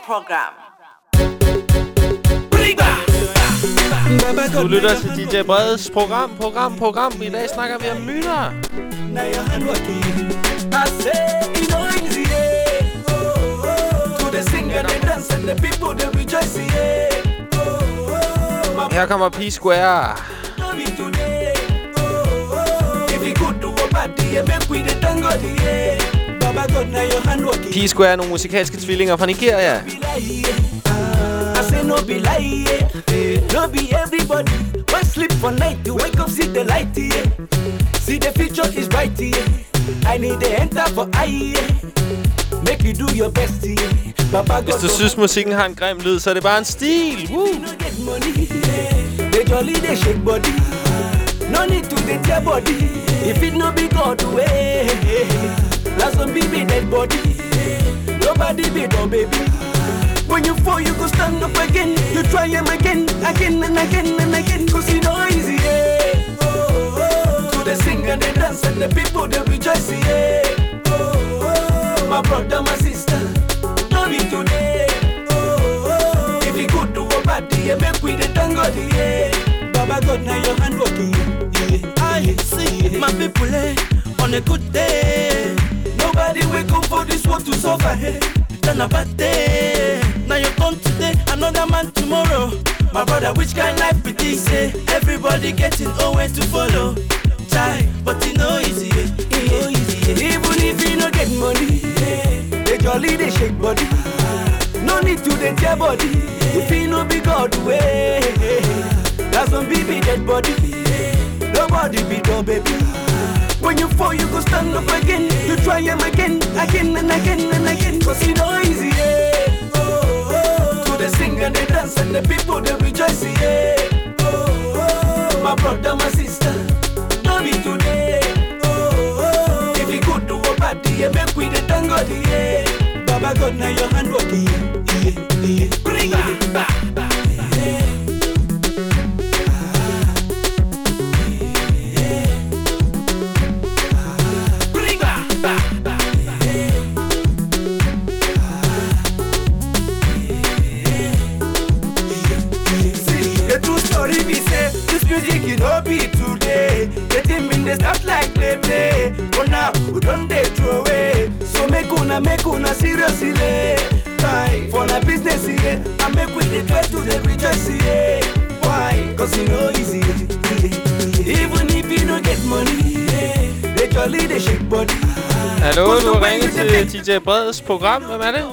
Program. Du lytter til DJ Breds program, program, program. I dag snakker vi om myter. Her kommer P-Square. P-Square er nogle musikalske tvillinger fra Nigeria. No be lie, yeah. No be everybody. Sleep for night, wake up, see the light, yeah. See the future is bright, yeah. I need to enter for eye, yeah. Make you do your best, yeah. Hvis du synes, musikken har en grim lyd, så er det bare en stil. Woo! They jolly, they shake body. No need to body. If it no be God way, that's some baby dead body. Nobody be no baby. When you fall, you go stand up again. You try him again, again and again and again. Cause you know easy, yeah. Oh, oh. To the sing and the dance and the people they rejoice, yeah. Oh, oh. My brother, my sister, no be today. Oh, oh. If you good to a bad day, make we the thank God, yeah. Baba God, now your hand working, yeah. I see my people, eh, on a good day. Nobody wake up for this world to suffer, hey. A bad day. Now you come today, another man tomorrow. My brother, which kind life be this? Eh? Everybody getting always to follow. Try, but you know easy, eh? no easy. eh? Even if you no get money, eh, they jolly they shake body. No need to the dead body. If he no be God way, that's some baby dead body. Nobody be no baby. When you fall, you go stand up again. You try him again, again and again and again. Cause you know easy, yeah. Oh, oh. To the sing and the dance and the people they rejoice, yeah. Oh, oh. My brother, my sister, don't be today. Oh, oh. If you could do a bad day, make we the thank God, yeah. Baba God, now your hand work, yeah. yeah, yeah. Bring it back, music you know be today. The thing been they start like play play, but now we don't they throw away. So make una make una seriously. Right. For the business here, I make with the try to the rejoice here. Why? Cause you know easy. Even if you don't get money, they jolly they shake body. Hallo, du har ringet til DJ Breds program. Hvem er det?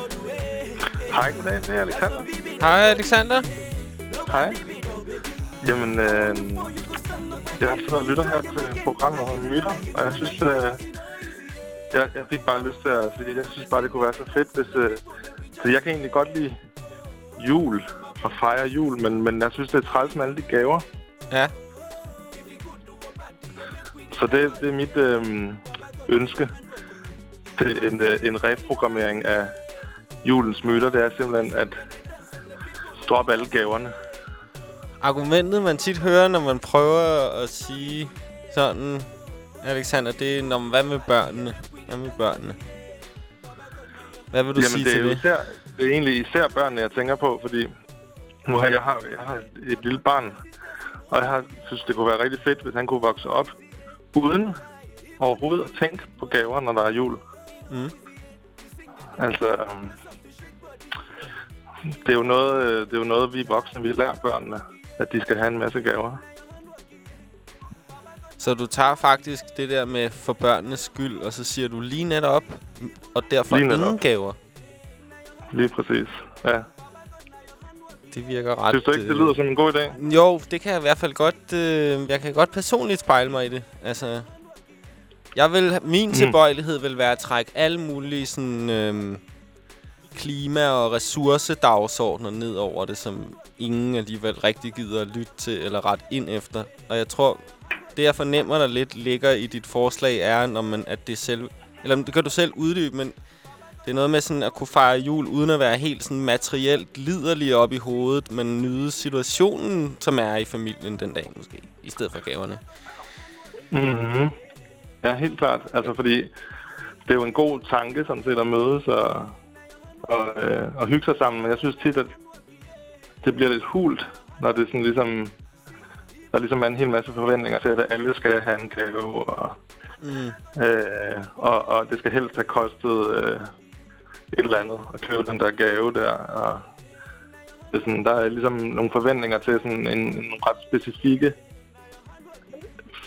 Hej, goddag. Det er Alexander. Hej, Alexander. Hej. Jamen, øh, jeg har siddet og lytter her til programmet om myter, og jeg synes, øh, jeg, jeg fik bare lyst til at, fordi jeg synes bare, det kunne være så fedt, hvis... Øh, så jeg kan egentlig godt lide jul og fejre jul, men, men jeg synes, det er træls med alle de gaver. Ja. Så det, det er mit øh, ønske til en, øh, en reprogrammering af julens myter. Det er simpelthen at droppe alle gaverne. Argumentet, man tit hører, når man prøver at sige sådan, Alexander, det er, når, hvad med børnene? Hvad med børnene? Hvad vil du Jamen, sige det til det? Især, det er egentlig især børnene, jeg tænker på, fordi nu har jeg, har, jeg har et lille barn, og jeg har, synes, det kunne være rigtig fedt, hvis han kunne vokse op uden overhovedet at tænke på gaver, når der er jul. Mm. Altså, øhm, det er jo noget, øh, det er jo noget vi voksne, vi lærer børnene, at de skal have en masse gaver. Så du tager faktisk det der med for børnenes skyld, og så siger du lige netop, og derfor Lige ingen netop. gaver. Lige præcis, ja. Det virker ret... Synes du ikke, det øh, lyder som en god idé? Jo, det kan jeg i hvert fald godt... Øh, jeg kan godt personligt spejle mig i det. Altså, jeg vil, min Mm. tilbøjelighed vil være at trække alle mulige sådan, øh, klima- og ressourcedagsordner ned over det, som ingen alligevel rigtig gider at lytte til eller ret ind efter. Og jeg tror, det jeg fornemmer, der lidt ligger i dit forslag, er, når man, at det selv... Eller det kan du selv uddybe, men det er noget med sådan at kunne fejre jul, uden at være helt sådan materielt liderlig op i hovedet, men nyde situationen, som er i familien den dag måske, i stedet for gaverne. Mm-hmm. Ja, helt klart. Altså, fordi det er jo en god tanke, sådan set, at mødes og, og, øh, og hygge sig sammen. Men jeg synes tit, at det bliver lidt hult, når det sådan ligesom... Der ligesom er en hel masse forventninger til, at alle skal have en gave, og, Mm. øh, og, og det skal helst have kostet øh, et eller andet at købe den der gave der. Og det er sådan, der er ligesom nogle forventninger til sådan en, en ret specifikke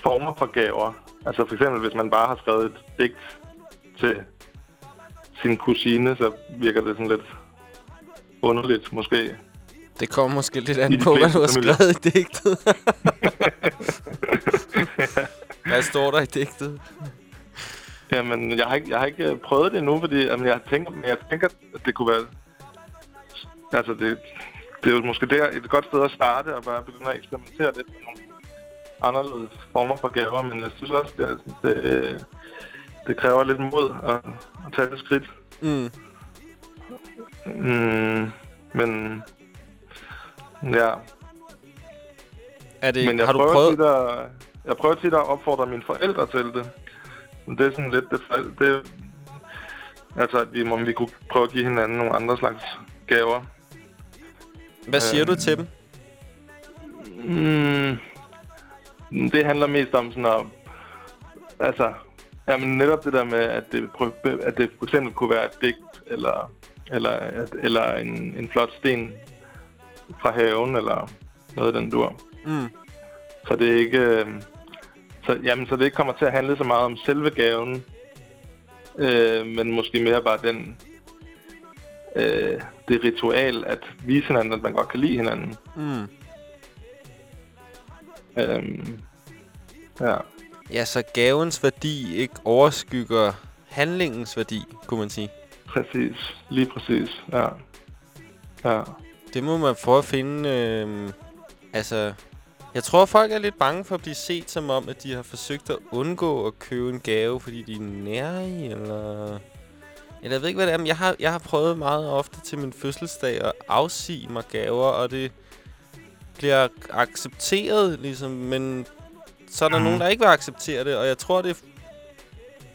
former for gaver. Altså for eksempel, hvis man bare har skrevet et digt til sin kusine, så virker det sådan lidt underligt, måske. Det kommer måske lidt an på, hvad du har skrevet i digtet. hvad står der i digtet? Jamen, jeg har ikke, jeg har ikke øh, prøvet det endnu, fordi jamen, jeg, tænker, jeg tænker, at det kunne være... Altså, det, det er jo måske der et godt sted at starte, og bare begynde at eksperimentere lidt med nogle anderledes former for gaver, men jeg synes også, det, det, øh, det kræver lidt mod at, at tage det skridt. Mm. Mm, men ja. Er det, men jeg har du prøvet... Tit at, jeg prøver tit at opfordre mine forældre til det. Men det er sådan lidt... Det, det, altså, at vi, om vi kunne prøve at give hinanden nogle andre slags gaver. Hvad siger du Øhm, til dem? Mm, det handler mest om sådan at... Altså, jamen netop det der med, at det, at det for eksempel kunne være et digt, eller, eller, at- eller en, en flot sten fra haven, eller noget af den dur. Mm. Så det ikke... øh, Så, jamen, så det ikke kommer til at handle så meget om selve gaven, øh, men måske mere bare den øh, det ritual at vise hinanden, at man godt kan lide hinanden. Mm. Øhm, ja. Ja, så gavens værdi ikke overskygger handlingens værdi, kunne man sige. Præcis. Lige præcis. Ja. Ja. Det må man prøve at finde... Øh, altså, jeg tror, folk er lidt bange for at blive set som om, at de har forsøgt at undgå at købe en gave, fordi de er nærige, eller... Eller jeg ved ikke, hvad det er, men jeg har, jeg har prøvet meget ofte til min fødselsdag at afsige mig gaver, og det bliver accepteret, ligesom, men så er der Mhm. nogen, der ikke vil acceptere det, og jeg tror, det...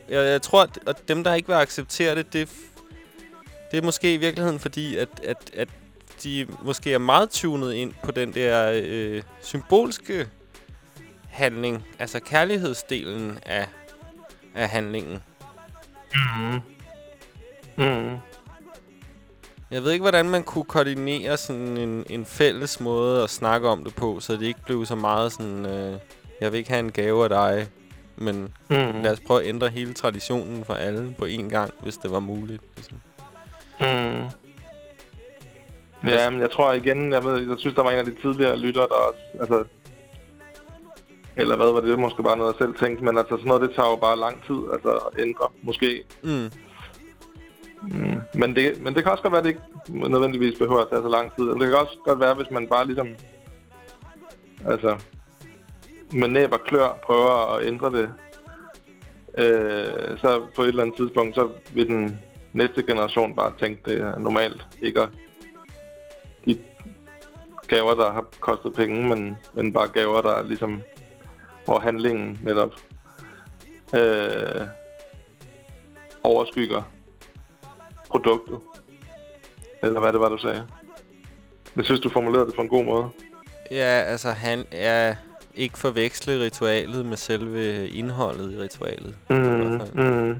Jeg, jeg tror, at at dem, der ikke vil acceptere det, det, det er måske i virkeligheden fordi, at, at, at de måske er meget tunet ind på den der øh, symbolske handling, altså kærlighedsdelen af, af handlingen. Mm. Mm. Jeg ved ikke, hvordan man kunne koordinere sådan en, en fælles måde at snakke om det på, så det ikke blev så meget sådan, øh, jeg vil ikke have en gave af dig, men Mhm. lad os prøve at ændre hele traditionen for alle på én gang, hvis det var muligt. Ligesom. Mm. Ja, men jeg tror igen, jeg, ved, jeg synes, der var en af de tidligere lyttere, der også, altså, eller hvad var det, måske bare noget, jeg selv tænkte, men altså sådan noget, det tager jo bare lang tid, altså at ændre, måske. Mm. Mm. Men, det, men det kan også godt være, at det ikke nødvendigvis behøver at tage så lang tid. Eller det kan også godt være, hvis man bare ligesom, altså, med næb og klør prøver at ændre det, øh, så på et eller andet tidspunkt, så vil den næste generation bare tænke, det er normalt ikke at give gaver, der har kostet penge, men, men bare gaver, der er ligesom, hvor handlingen netop øh, overskygger produktet. Eller hvad det var, du sagde. Jeg synes, du formulerede det på en god måde. Ja, altså han er ikke forveksle ritualet med selve indholdet i ritualet. Mm, mm.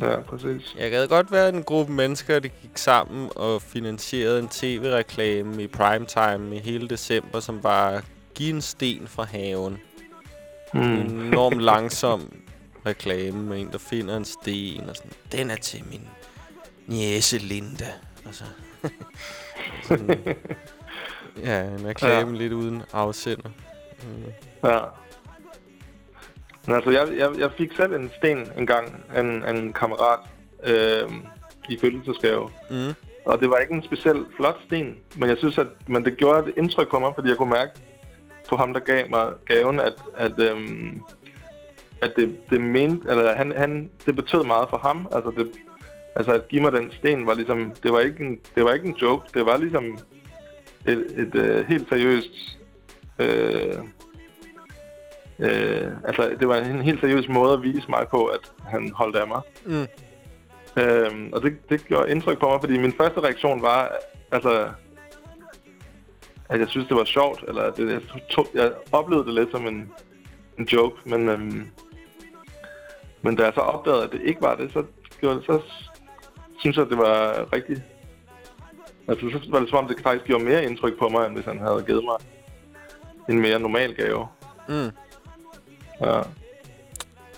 Ja, præcis. Jeg gad godt være en gruppe mennesker, der gik sammen og finansierede en tv-reklame i primetime i hele december, som var Giv en sten fra haven. Mm. En enormt langsom reklame med en, der finder en sten og sådan, den er til min niece Linda. Og så sådan, ja, en reklame ja. lidt uden afsender. Mm. Ja. Men altså, jeg, jeg, jeg fik selv en sten en gang af en, af en kammerat øh, i fødselsdagsgave. Mm. Og det var ikke en speciel flot sten, men jeg synes, at men det gjorde et indtryk på mig, fordi jeg kunne mærke på ham, der gav mig gaven, at, at, øhm, at det, det mente, eller han, han, det betød meget for ham. Altså, det, altså at give mig den sten var ligesom, det var ikke en, det var ikke en joke, det var ligesom et, et, et helt seriøst, øh, øh, altså det var en helt seriøs måde at vise mig på, at han holdt af mig. Mm. Øhm, og det, det gjorde indtryk på mig, fordi min første reaktion var, altså, at jeg synes, det var sjovt, eller at det, jeg, tog, jeg oplevede det lidt som en, en joke, men, øhm, men da jeg så opdagede, at det ikke var det, så, gjorde, så synes jeg, at det var rigtig... Altså, så var det som om, det faktisk gjorde mere indtryk på mig, end hvis han havde givet mig en mere normal gave. Mm. Ja.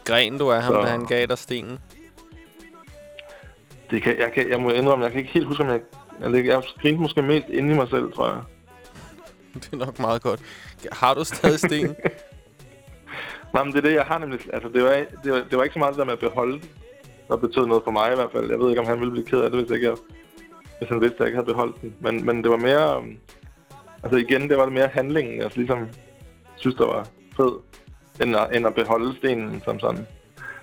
Gren du er ham, Så- da han gav dig stenen. Det kan, jeg, kan, jeg må indrømme, jeg kan ikke helt huske, om jeg... Jeg, jeg grinte måske mest inde i mig selv, tror jeg. Det er nok meget godt. Har du stadig stenen? Nej, men det er det, jeg har nemlig... Altså, det var, det var, det var ikke så meget det der med at beholde den, der betød noget for mig i hvert fald. Jeg ved ikke, om han ville blive ked af det, hvis, ikke jeg, hvis han vidste, at jeg ikke havde beholdt den. Men, men det var mere... Altså igen, det var det mere handlingen, jeg ligesom synes, der var fed, end at, end at beholde stenen som sådan.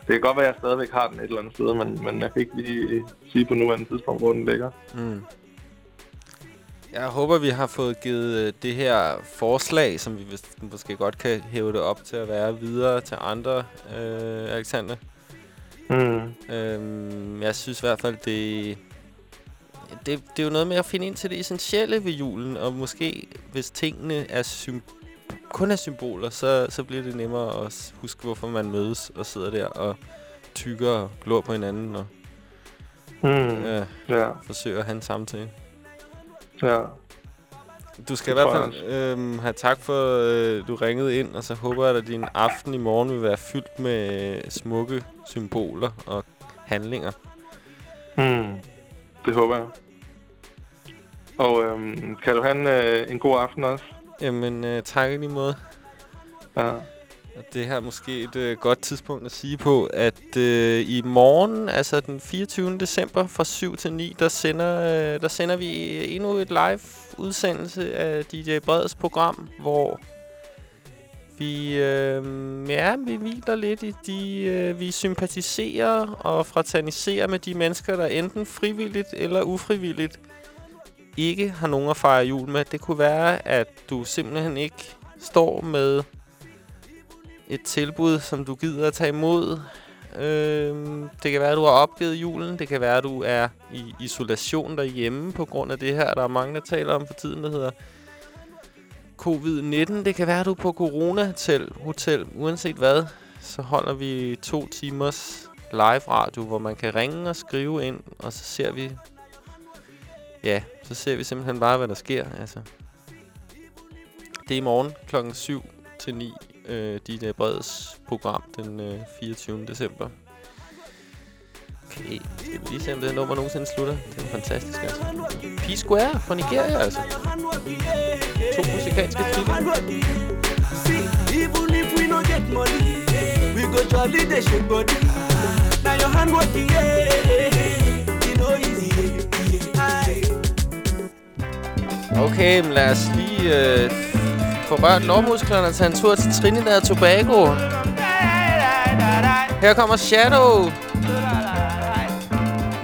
Det kan godt være, at jeg stadigvæk har den et eller andet sted, men, men jeg kan ikke lige sige på nuværende tidspunkt, hvor den ligger. Mm. Jeg håber, vi har fået givet øh, det her forslag, som vi måske godt kan hæve det op til at være videre til andre, øh, Alexander. Mm. Øhm, jeg synes i hvert fald, det, det, det er jo noget med at finde ind til det essentielle ved julen, og måske hvis tingene er sym- kun er symboler, så, så bliver det nemmere at huske, hvorfor man mødes og sidder der og tykker og glor på hinanden og Mm. øh, Ja. forsøger at have en samtale. Ja. Du skal Det i hvert fald øhm, have tak for, øh, du ringede ind, og så håber jeg, at din aften i morgen vil være fyldt med øh, smukke symboler og handlinger. Mm. Det håber jeg. Og øhm, kan du have en, øh, en god aften også? Jamen, øh, tak i lige måde. Ja. Og det her er måske et øh, godt tidspunkt at sige på, at øh, i morgen, altså den 24. december fra 7 til 9, der sender, øh, der sender vi endnu et live udsendelse af DJ Breds program, hvor vi, øh, ja, vi hviler lidt i de, øh, vi sympatiserer og fraterniserer med de mennesker, der enten frivilligt eller ufrivilligt ikke har nogen at fejre jul med. Det kunne være, at du simpelthen ikke står med et tilbud, som du gider at tage imod. Øh, det kan være, at du har opgivet julen. Det kan være, at du er i isolation derhjemme på grund af det her, der er mange, der taler om for tiden, der hedder covid-19. Det kan være, at du er på Corona-hotel. Hotel. Uanset hvad, så holder vi to timers live-radio, hvor man kan ringe og skrive ind, og så ser vi... Ja, så ser vi simpelthen bare, hvad der sker. Altså. Det er i morgen klokken 7 til 9 øh, DJ øh, Breds program den øh, 24. december. Okay, skal vi lige se, om det her nummer nogensinde slutter. Det er fantastisk, altså. P-Square fra Nigeria, altså. To musikalske titler. Even if we no get money, we go jolly the shake body. Now your hand work, yeah, you know easy. Okay, men lad os lige øh, få rørt lårmusklerne og tage en tur til Trinidad og Tobago. Her kommer Shadow.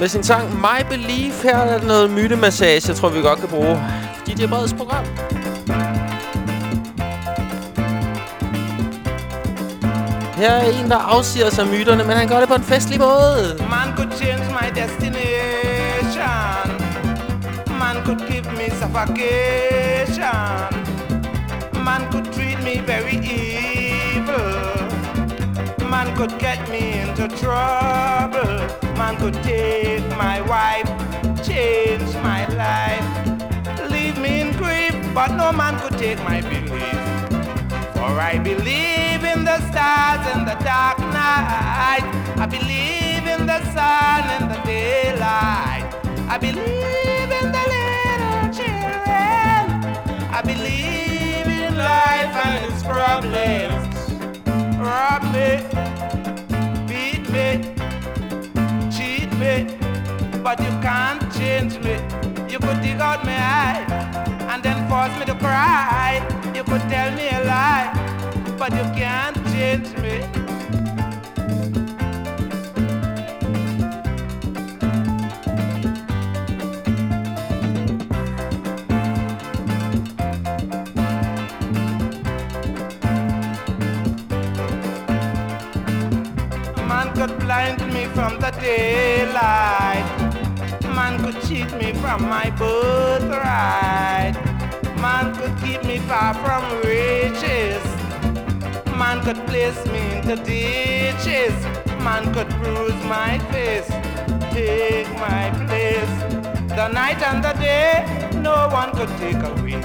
Med sin sang My Belief. Her er der noget mytemassage, jeg tror, vi godt kan bruge. DJ Breds program. Her er en, der afsiger sig myterne, men han gør det på en festlig måde. Man could change my destination. Man could give me suffocation. Man could treat me very evil. Man could get me into trouble. Man could take my wife, change my life, leave me in grief. But no man could take my belief. For I believe in the stars in the dark night. I believe in the sun in the daylight. I believe in the little children. I believe in life and its problems. Rob me, beat me, me, but you can't change me. You could dig out my eye and then force me to cry. You could tell me a lie, but you can't change me. Blind me from the daylight. Man could cheat me from my birthright. Man could keep me far from riches. Man could place me into ditches. Man could bruise my face, take my place. The night and the day, no one could take away.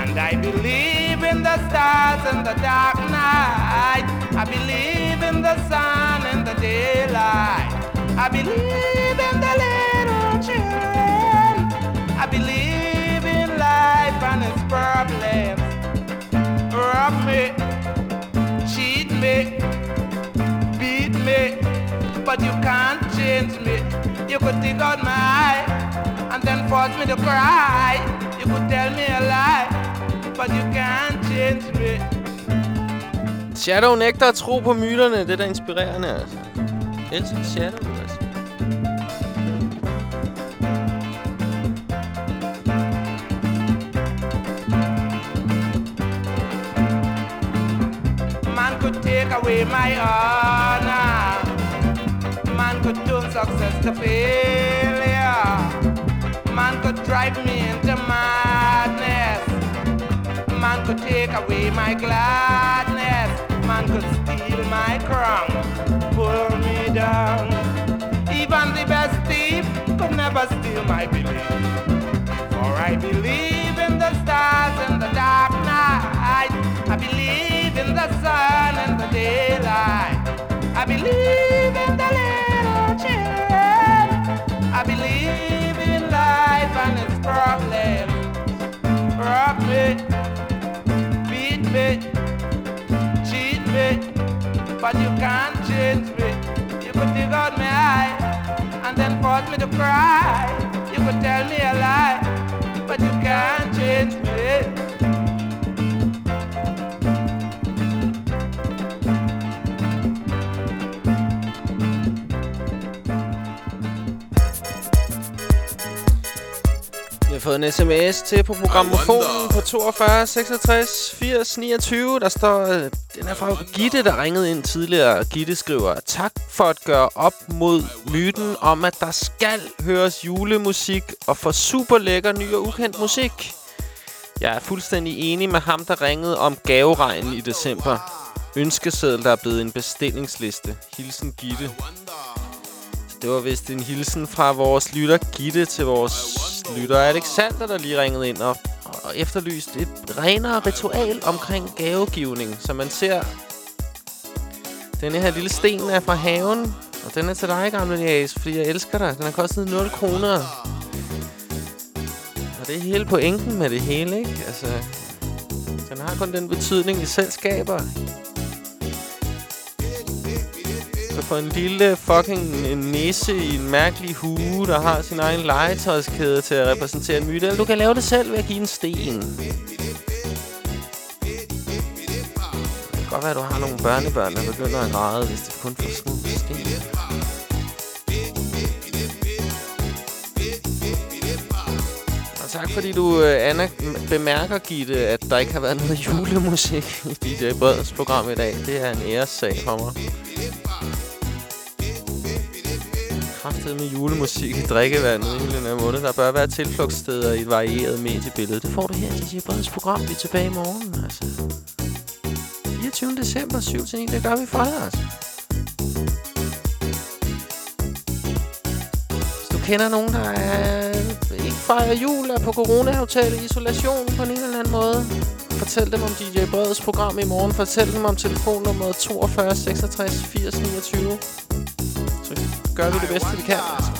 And I believe in the stars in the dark night. I believe in the sun the daylight. I believe in the little children. I believe in life and its problems. Rob me, cheat me, beat me, but you can't change me. You could dig out my eye and then force me to cry. You could tell me a lie, but you can't change me. Shadow nægter at tro på myterne. Det er da inspirerende, altså. Jeg elsker Shadow, altså. Man could take away my honor. Man could turn success to failure. Man could drive me into madness. Man could take away my gladness. man could steal my crown, pull me down. Even the best thief could never steal my belief. For I believe in the stars in the dark night. I believe in the sun in the daylight. I believe in the little children. I believe in life and its problems. Rock me, beat me but you can't change me. You could dig out my eye and then force me to cry. You could tell me a lie, but you can't change me. Vi fået en sms til på programmofonen på 42 66 80 29. Der står, øh, den er fra Gitte, der ringede ind tidligere. Gitte skriver, tak for at gøre op mod myten om, at der skal høres julemusik og for super lækker ny og ukendt musik. Jeg er fuldstændig enig med ham, der ringede om gaveregnen i december. Ønskeseddel, der er blevet en bestillingsliste. Hilsen Gitte. Det var vist en hilsen fra vores lytter Gitte til vores lytter Alexander, der lige ringede ind og, og efterlyst et renere ritual omkring gavegivning. Så man ser, denne her lille sten er fra haven, og den er til dig, gamle Jas, fordi jeg elsker dig. Den har kostet 0 kroner. Og det er hele pointen med det hele, ikke? Altså, den har kun den betydning, i selskaber. skaber. Altså for en lille fucking nisse i en mærkelig hue, der har sin egen legetøjskæde til at repræsentere en myte. Eller du kan lave det selv ved at give en sten. Det kan godt være, at du har nogle børnebørn, der begynder at græde, hvis de kun får små sten. Tak fordi du, øh, Anna, bemærker, Gitte, at der ikke har været noget julemusik i DJ øh, Breds program i dag. Det er en æressag for mig kraftet med julemusik i drikkevandet i hele den her måned. Der bør være tilflugtssteder i et varieret mediebillede. Det får du her i DJ Breds program. Vi er tilbage i morgen, altså. 24. december, 7 til 9. Det gør vi for dig, altså. Hvis du kender nogen, der er, ikke fejrer jul, er på corona-hotel i isolation på en eller anden måde, fortæl dem om DJ Breds program i morgen. Fortæl dem om telefonnummeret 42 66 80 29 så gør vi det bedste, vi kan.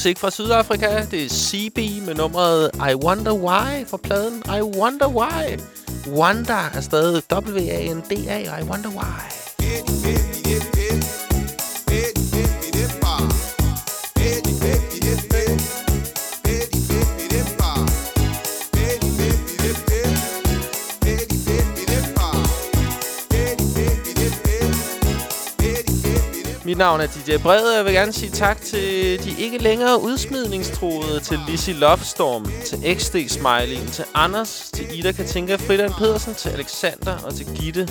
Musik fra Sydafrika. Det er CB med nummeret I Wonder Why fra pladen I Wonder Why. Wanda er stadig W-A-N-D-A. I Wonder Why. Mit navn er DJ Brede, og jeg vil gerne sige tak til de ikke længere udsmidningstroede, til Lizzie Lovestorm, til XD Smiley, til Anders, til Ida Katinka Fridan Pedersen, til Alexander og til Gitte.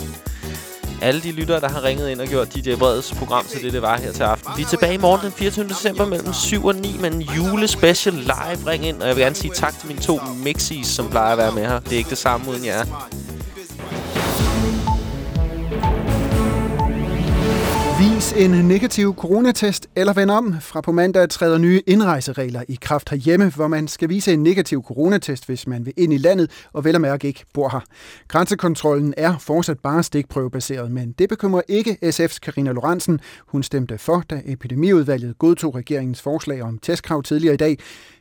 Alle de lyttere, der har ringet ind og gjort DJ Breds program til det, det var her til aften. Vi er tilbage i morgen den 24. december mellem 7 og 9 med en julespecial live. Ring ind, og jeg vil gerne sige tak til mine to mixies, som plejer at være med her. Det er ikke det samme uden jer. En negativ coronatest, eller vend om. Fra på mandag træder nye indrejseregler i kraft herhjemme, hvor man skal vise en negativ coronatest, hvis man vil ind i landet, og vel og mærke ikke bor her. Grænsekontrollen er fortsat bare stikprøvebaseret, men det bekymrer ikke SF's Karina Lorentzen. Hun stemte for, da epidemiudvalget godtog regeringens forslag om testkrav tidligere i dag.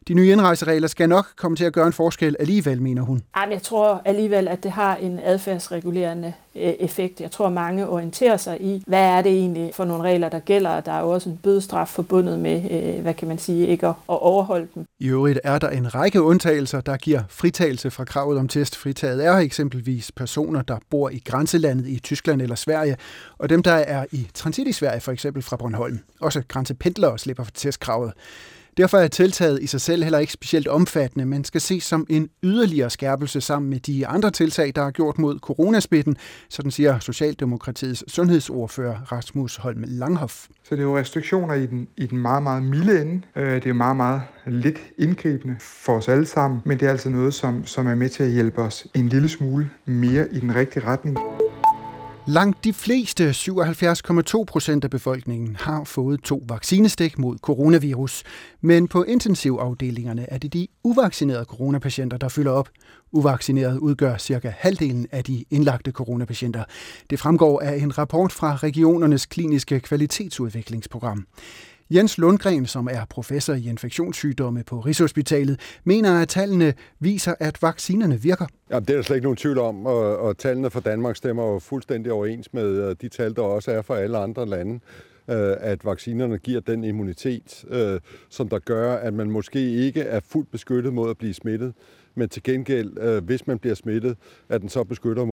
De nye indrejseregler skal nok komme til at gøre en forskel alligevel, mener hun. Jamen, jeg tror alligevel, at det har en adfærdsregulerende øh, effekt. Jeg tror, mange orienterer sig i, hvad er det egentlig for nogle regler, der gælder. Der er jo også en bødestraf forbundet med, øh, hvad kan man sige, ikke at, at overholde dem. I øvrigt er der en række undtagelser, der giver fritagelse fra kravet om test. Fritaget er eksempelvis personer, der bor i grænselandet i Tyskland eller Sverige, og dem, der er i transit i Sverige, for eksempel fra Bornholm. Også grænsependlere slipper for testkravet. Derfor er tiltaget i sig selv heller ikke specielt omfattende, men skal ses som en yderligere skærpelse sammen med de andre tiltag, der er gjort mod coronasmitten, sådan siger Socialdemokratiets sundhedsordfører Rasmus Holm Langhoff. Så det er jo restriktioner i den, i den meget, meget milde ende. Øh, det er meget, meget lidt indgribende for os alle sammen, men det er altså noget, som, som er med til at hjælpe os en lille smule mere i den rigtige retning. Langt de fleste, 77,2 procent af befolkningen, har fået to vaccinestik mod coronavirus. Men på intensivafdelingerne er det de uvaccinerede coronapatienter, der fylder op. Uvaccinerede udgør cirka halvdelen af de indlagte coronapatienter. Det fremgår af en rapport fra regionernes kliniske kvalitetsudviklingsprogram. Jens Lundgren, som er professor i infektionssygdomme på Rigshospitalet, mener, at tallene viser, at vaccinerne virker. Jamen, det er der slet ikke nogen tvivl om, og, og tallene for Danmark stemmer jo fuldstændig overens med øh, de tal, der også er for alle andre lande øh, at vaccinerne giver den immunitet, øh, som der gør, at man måske ikke er fuldt beskyttet mod at blive smittet, men til gengæld, hvis man bliver smittet, at den så beskytter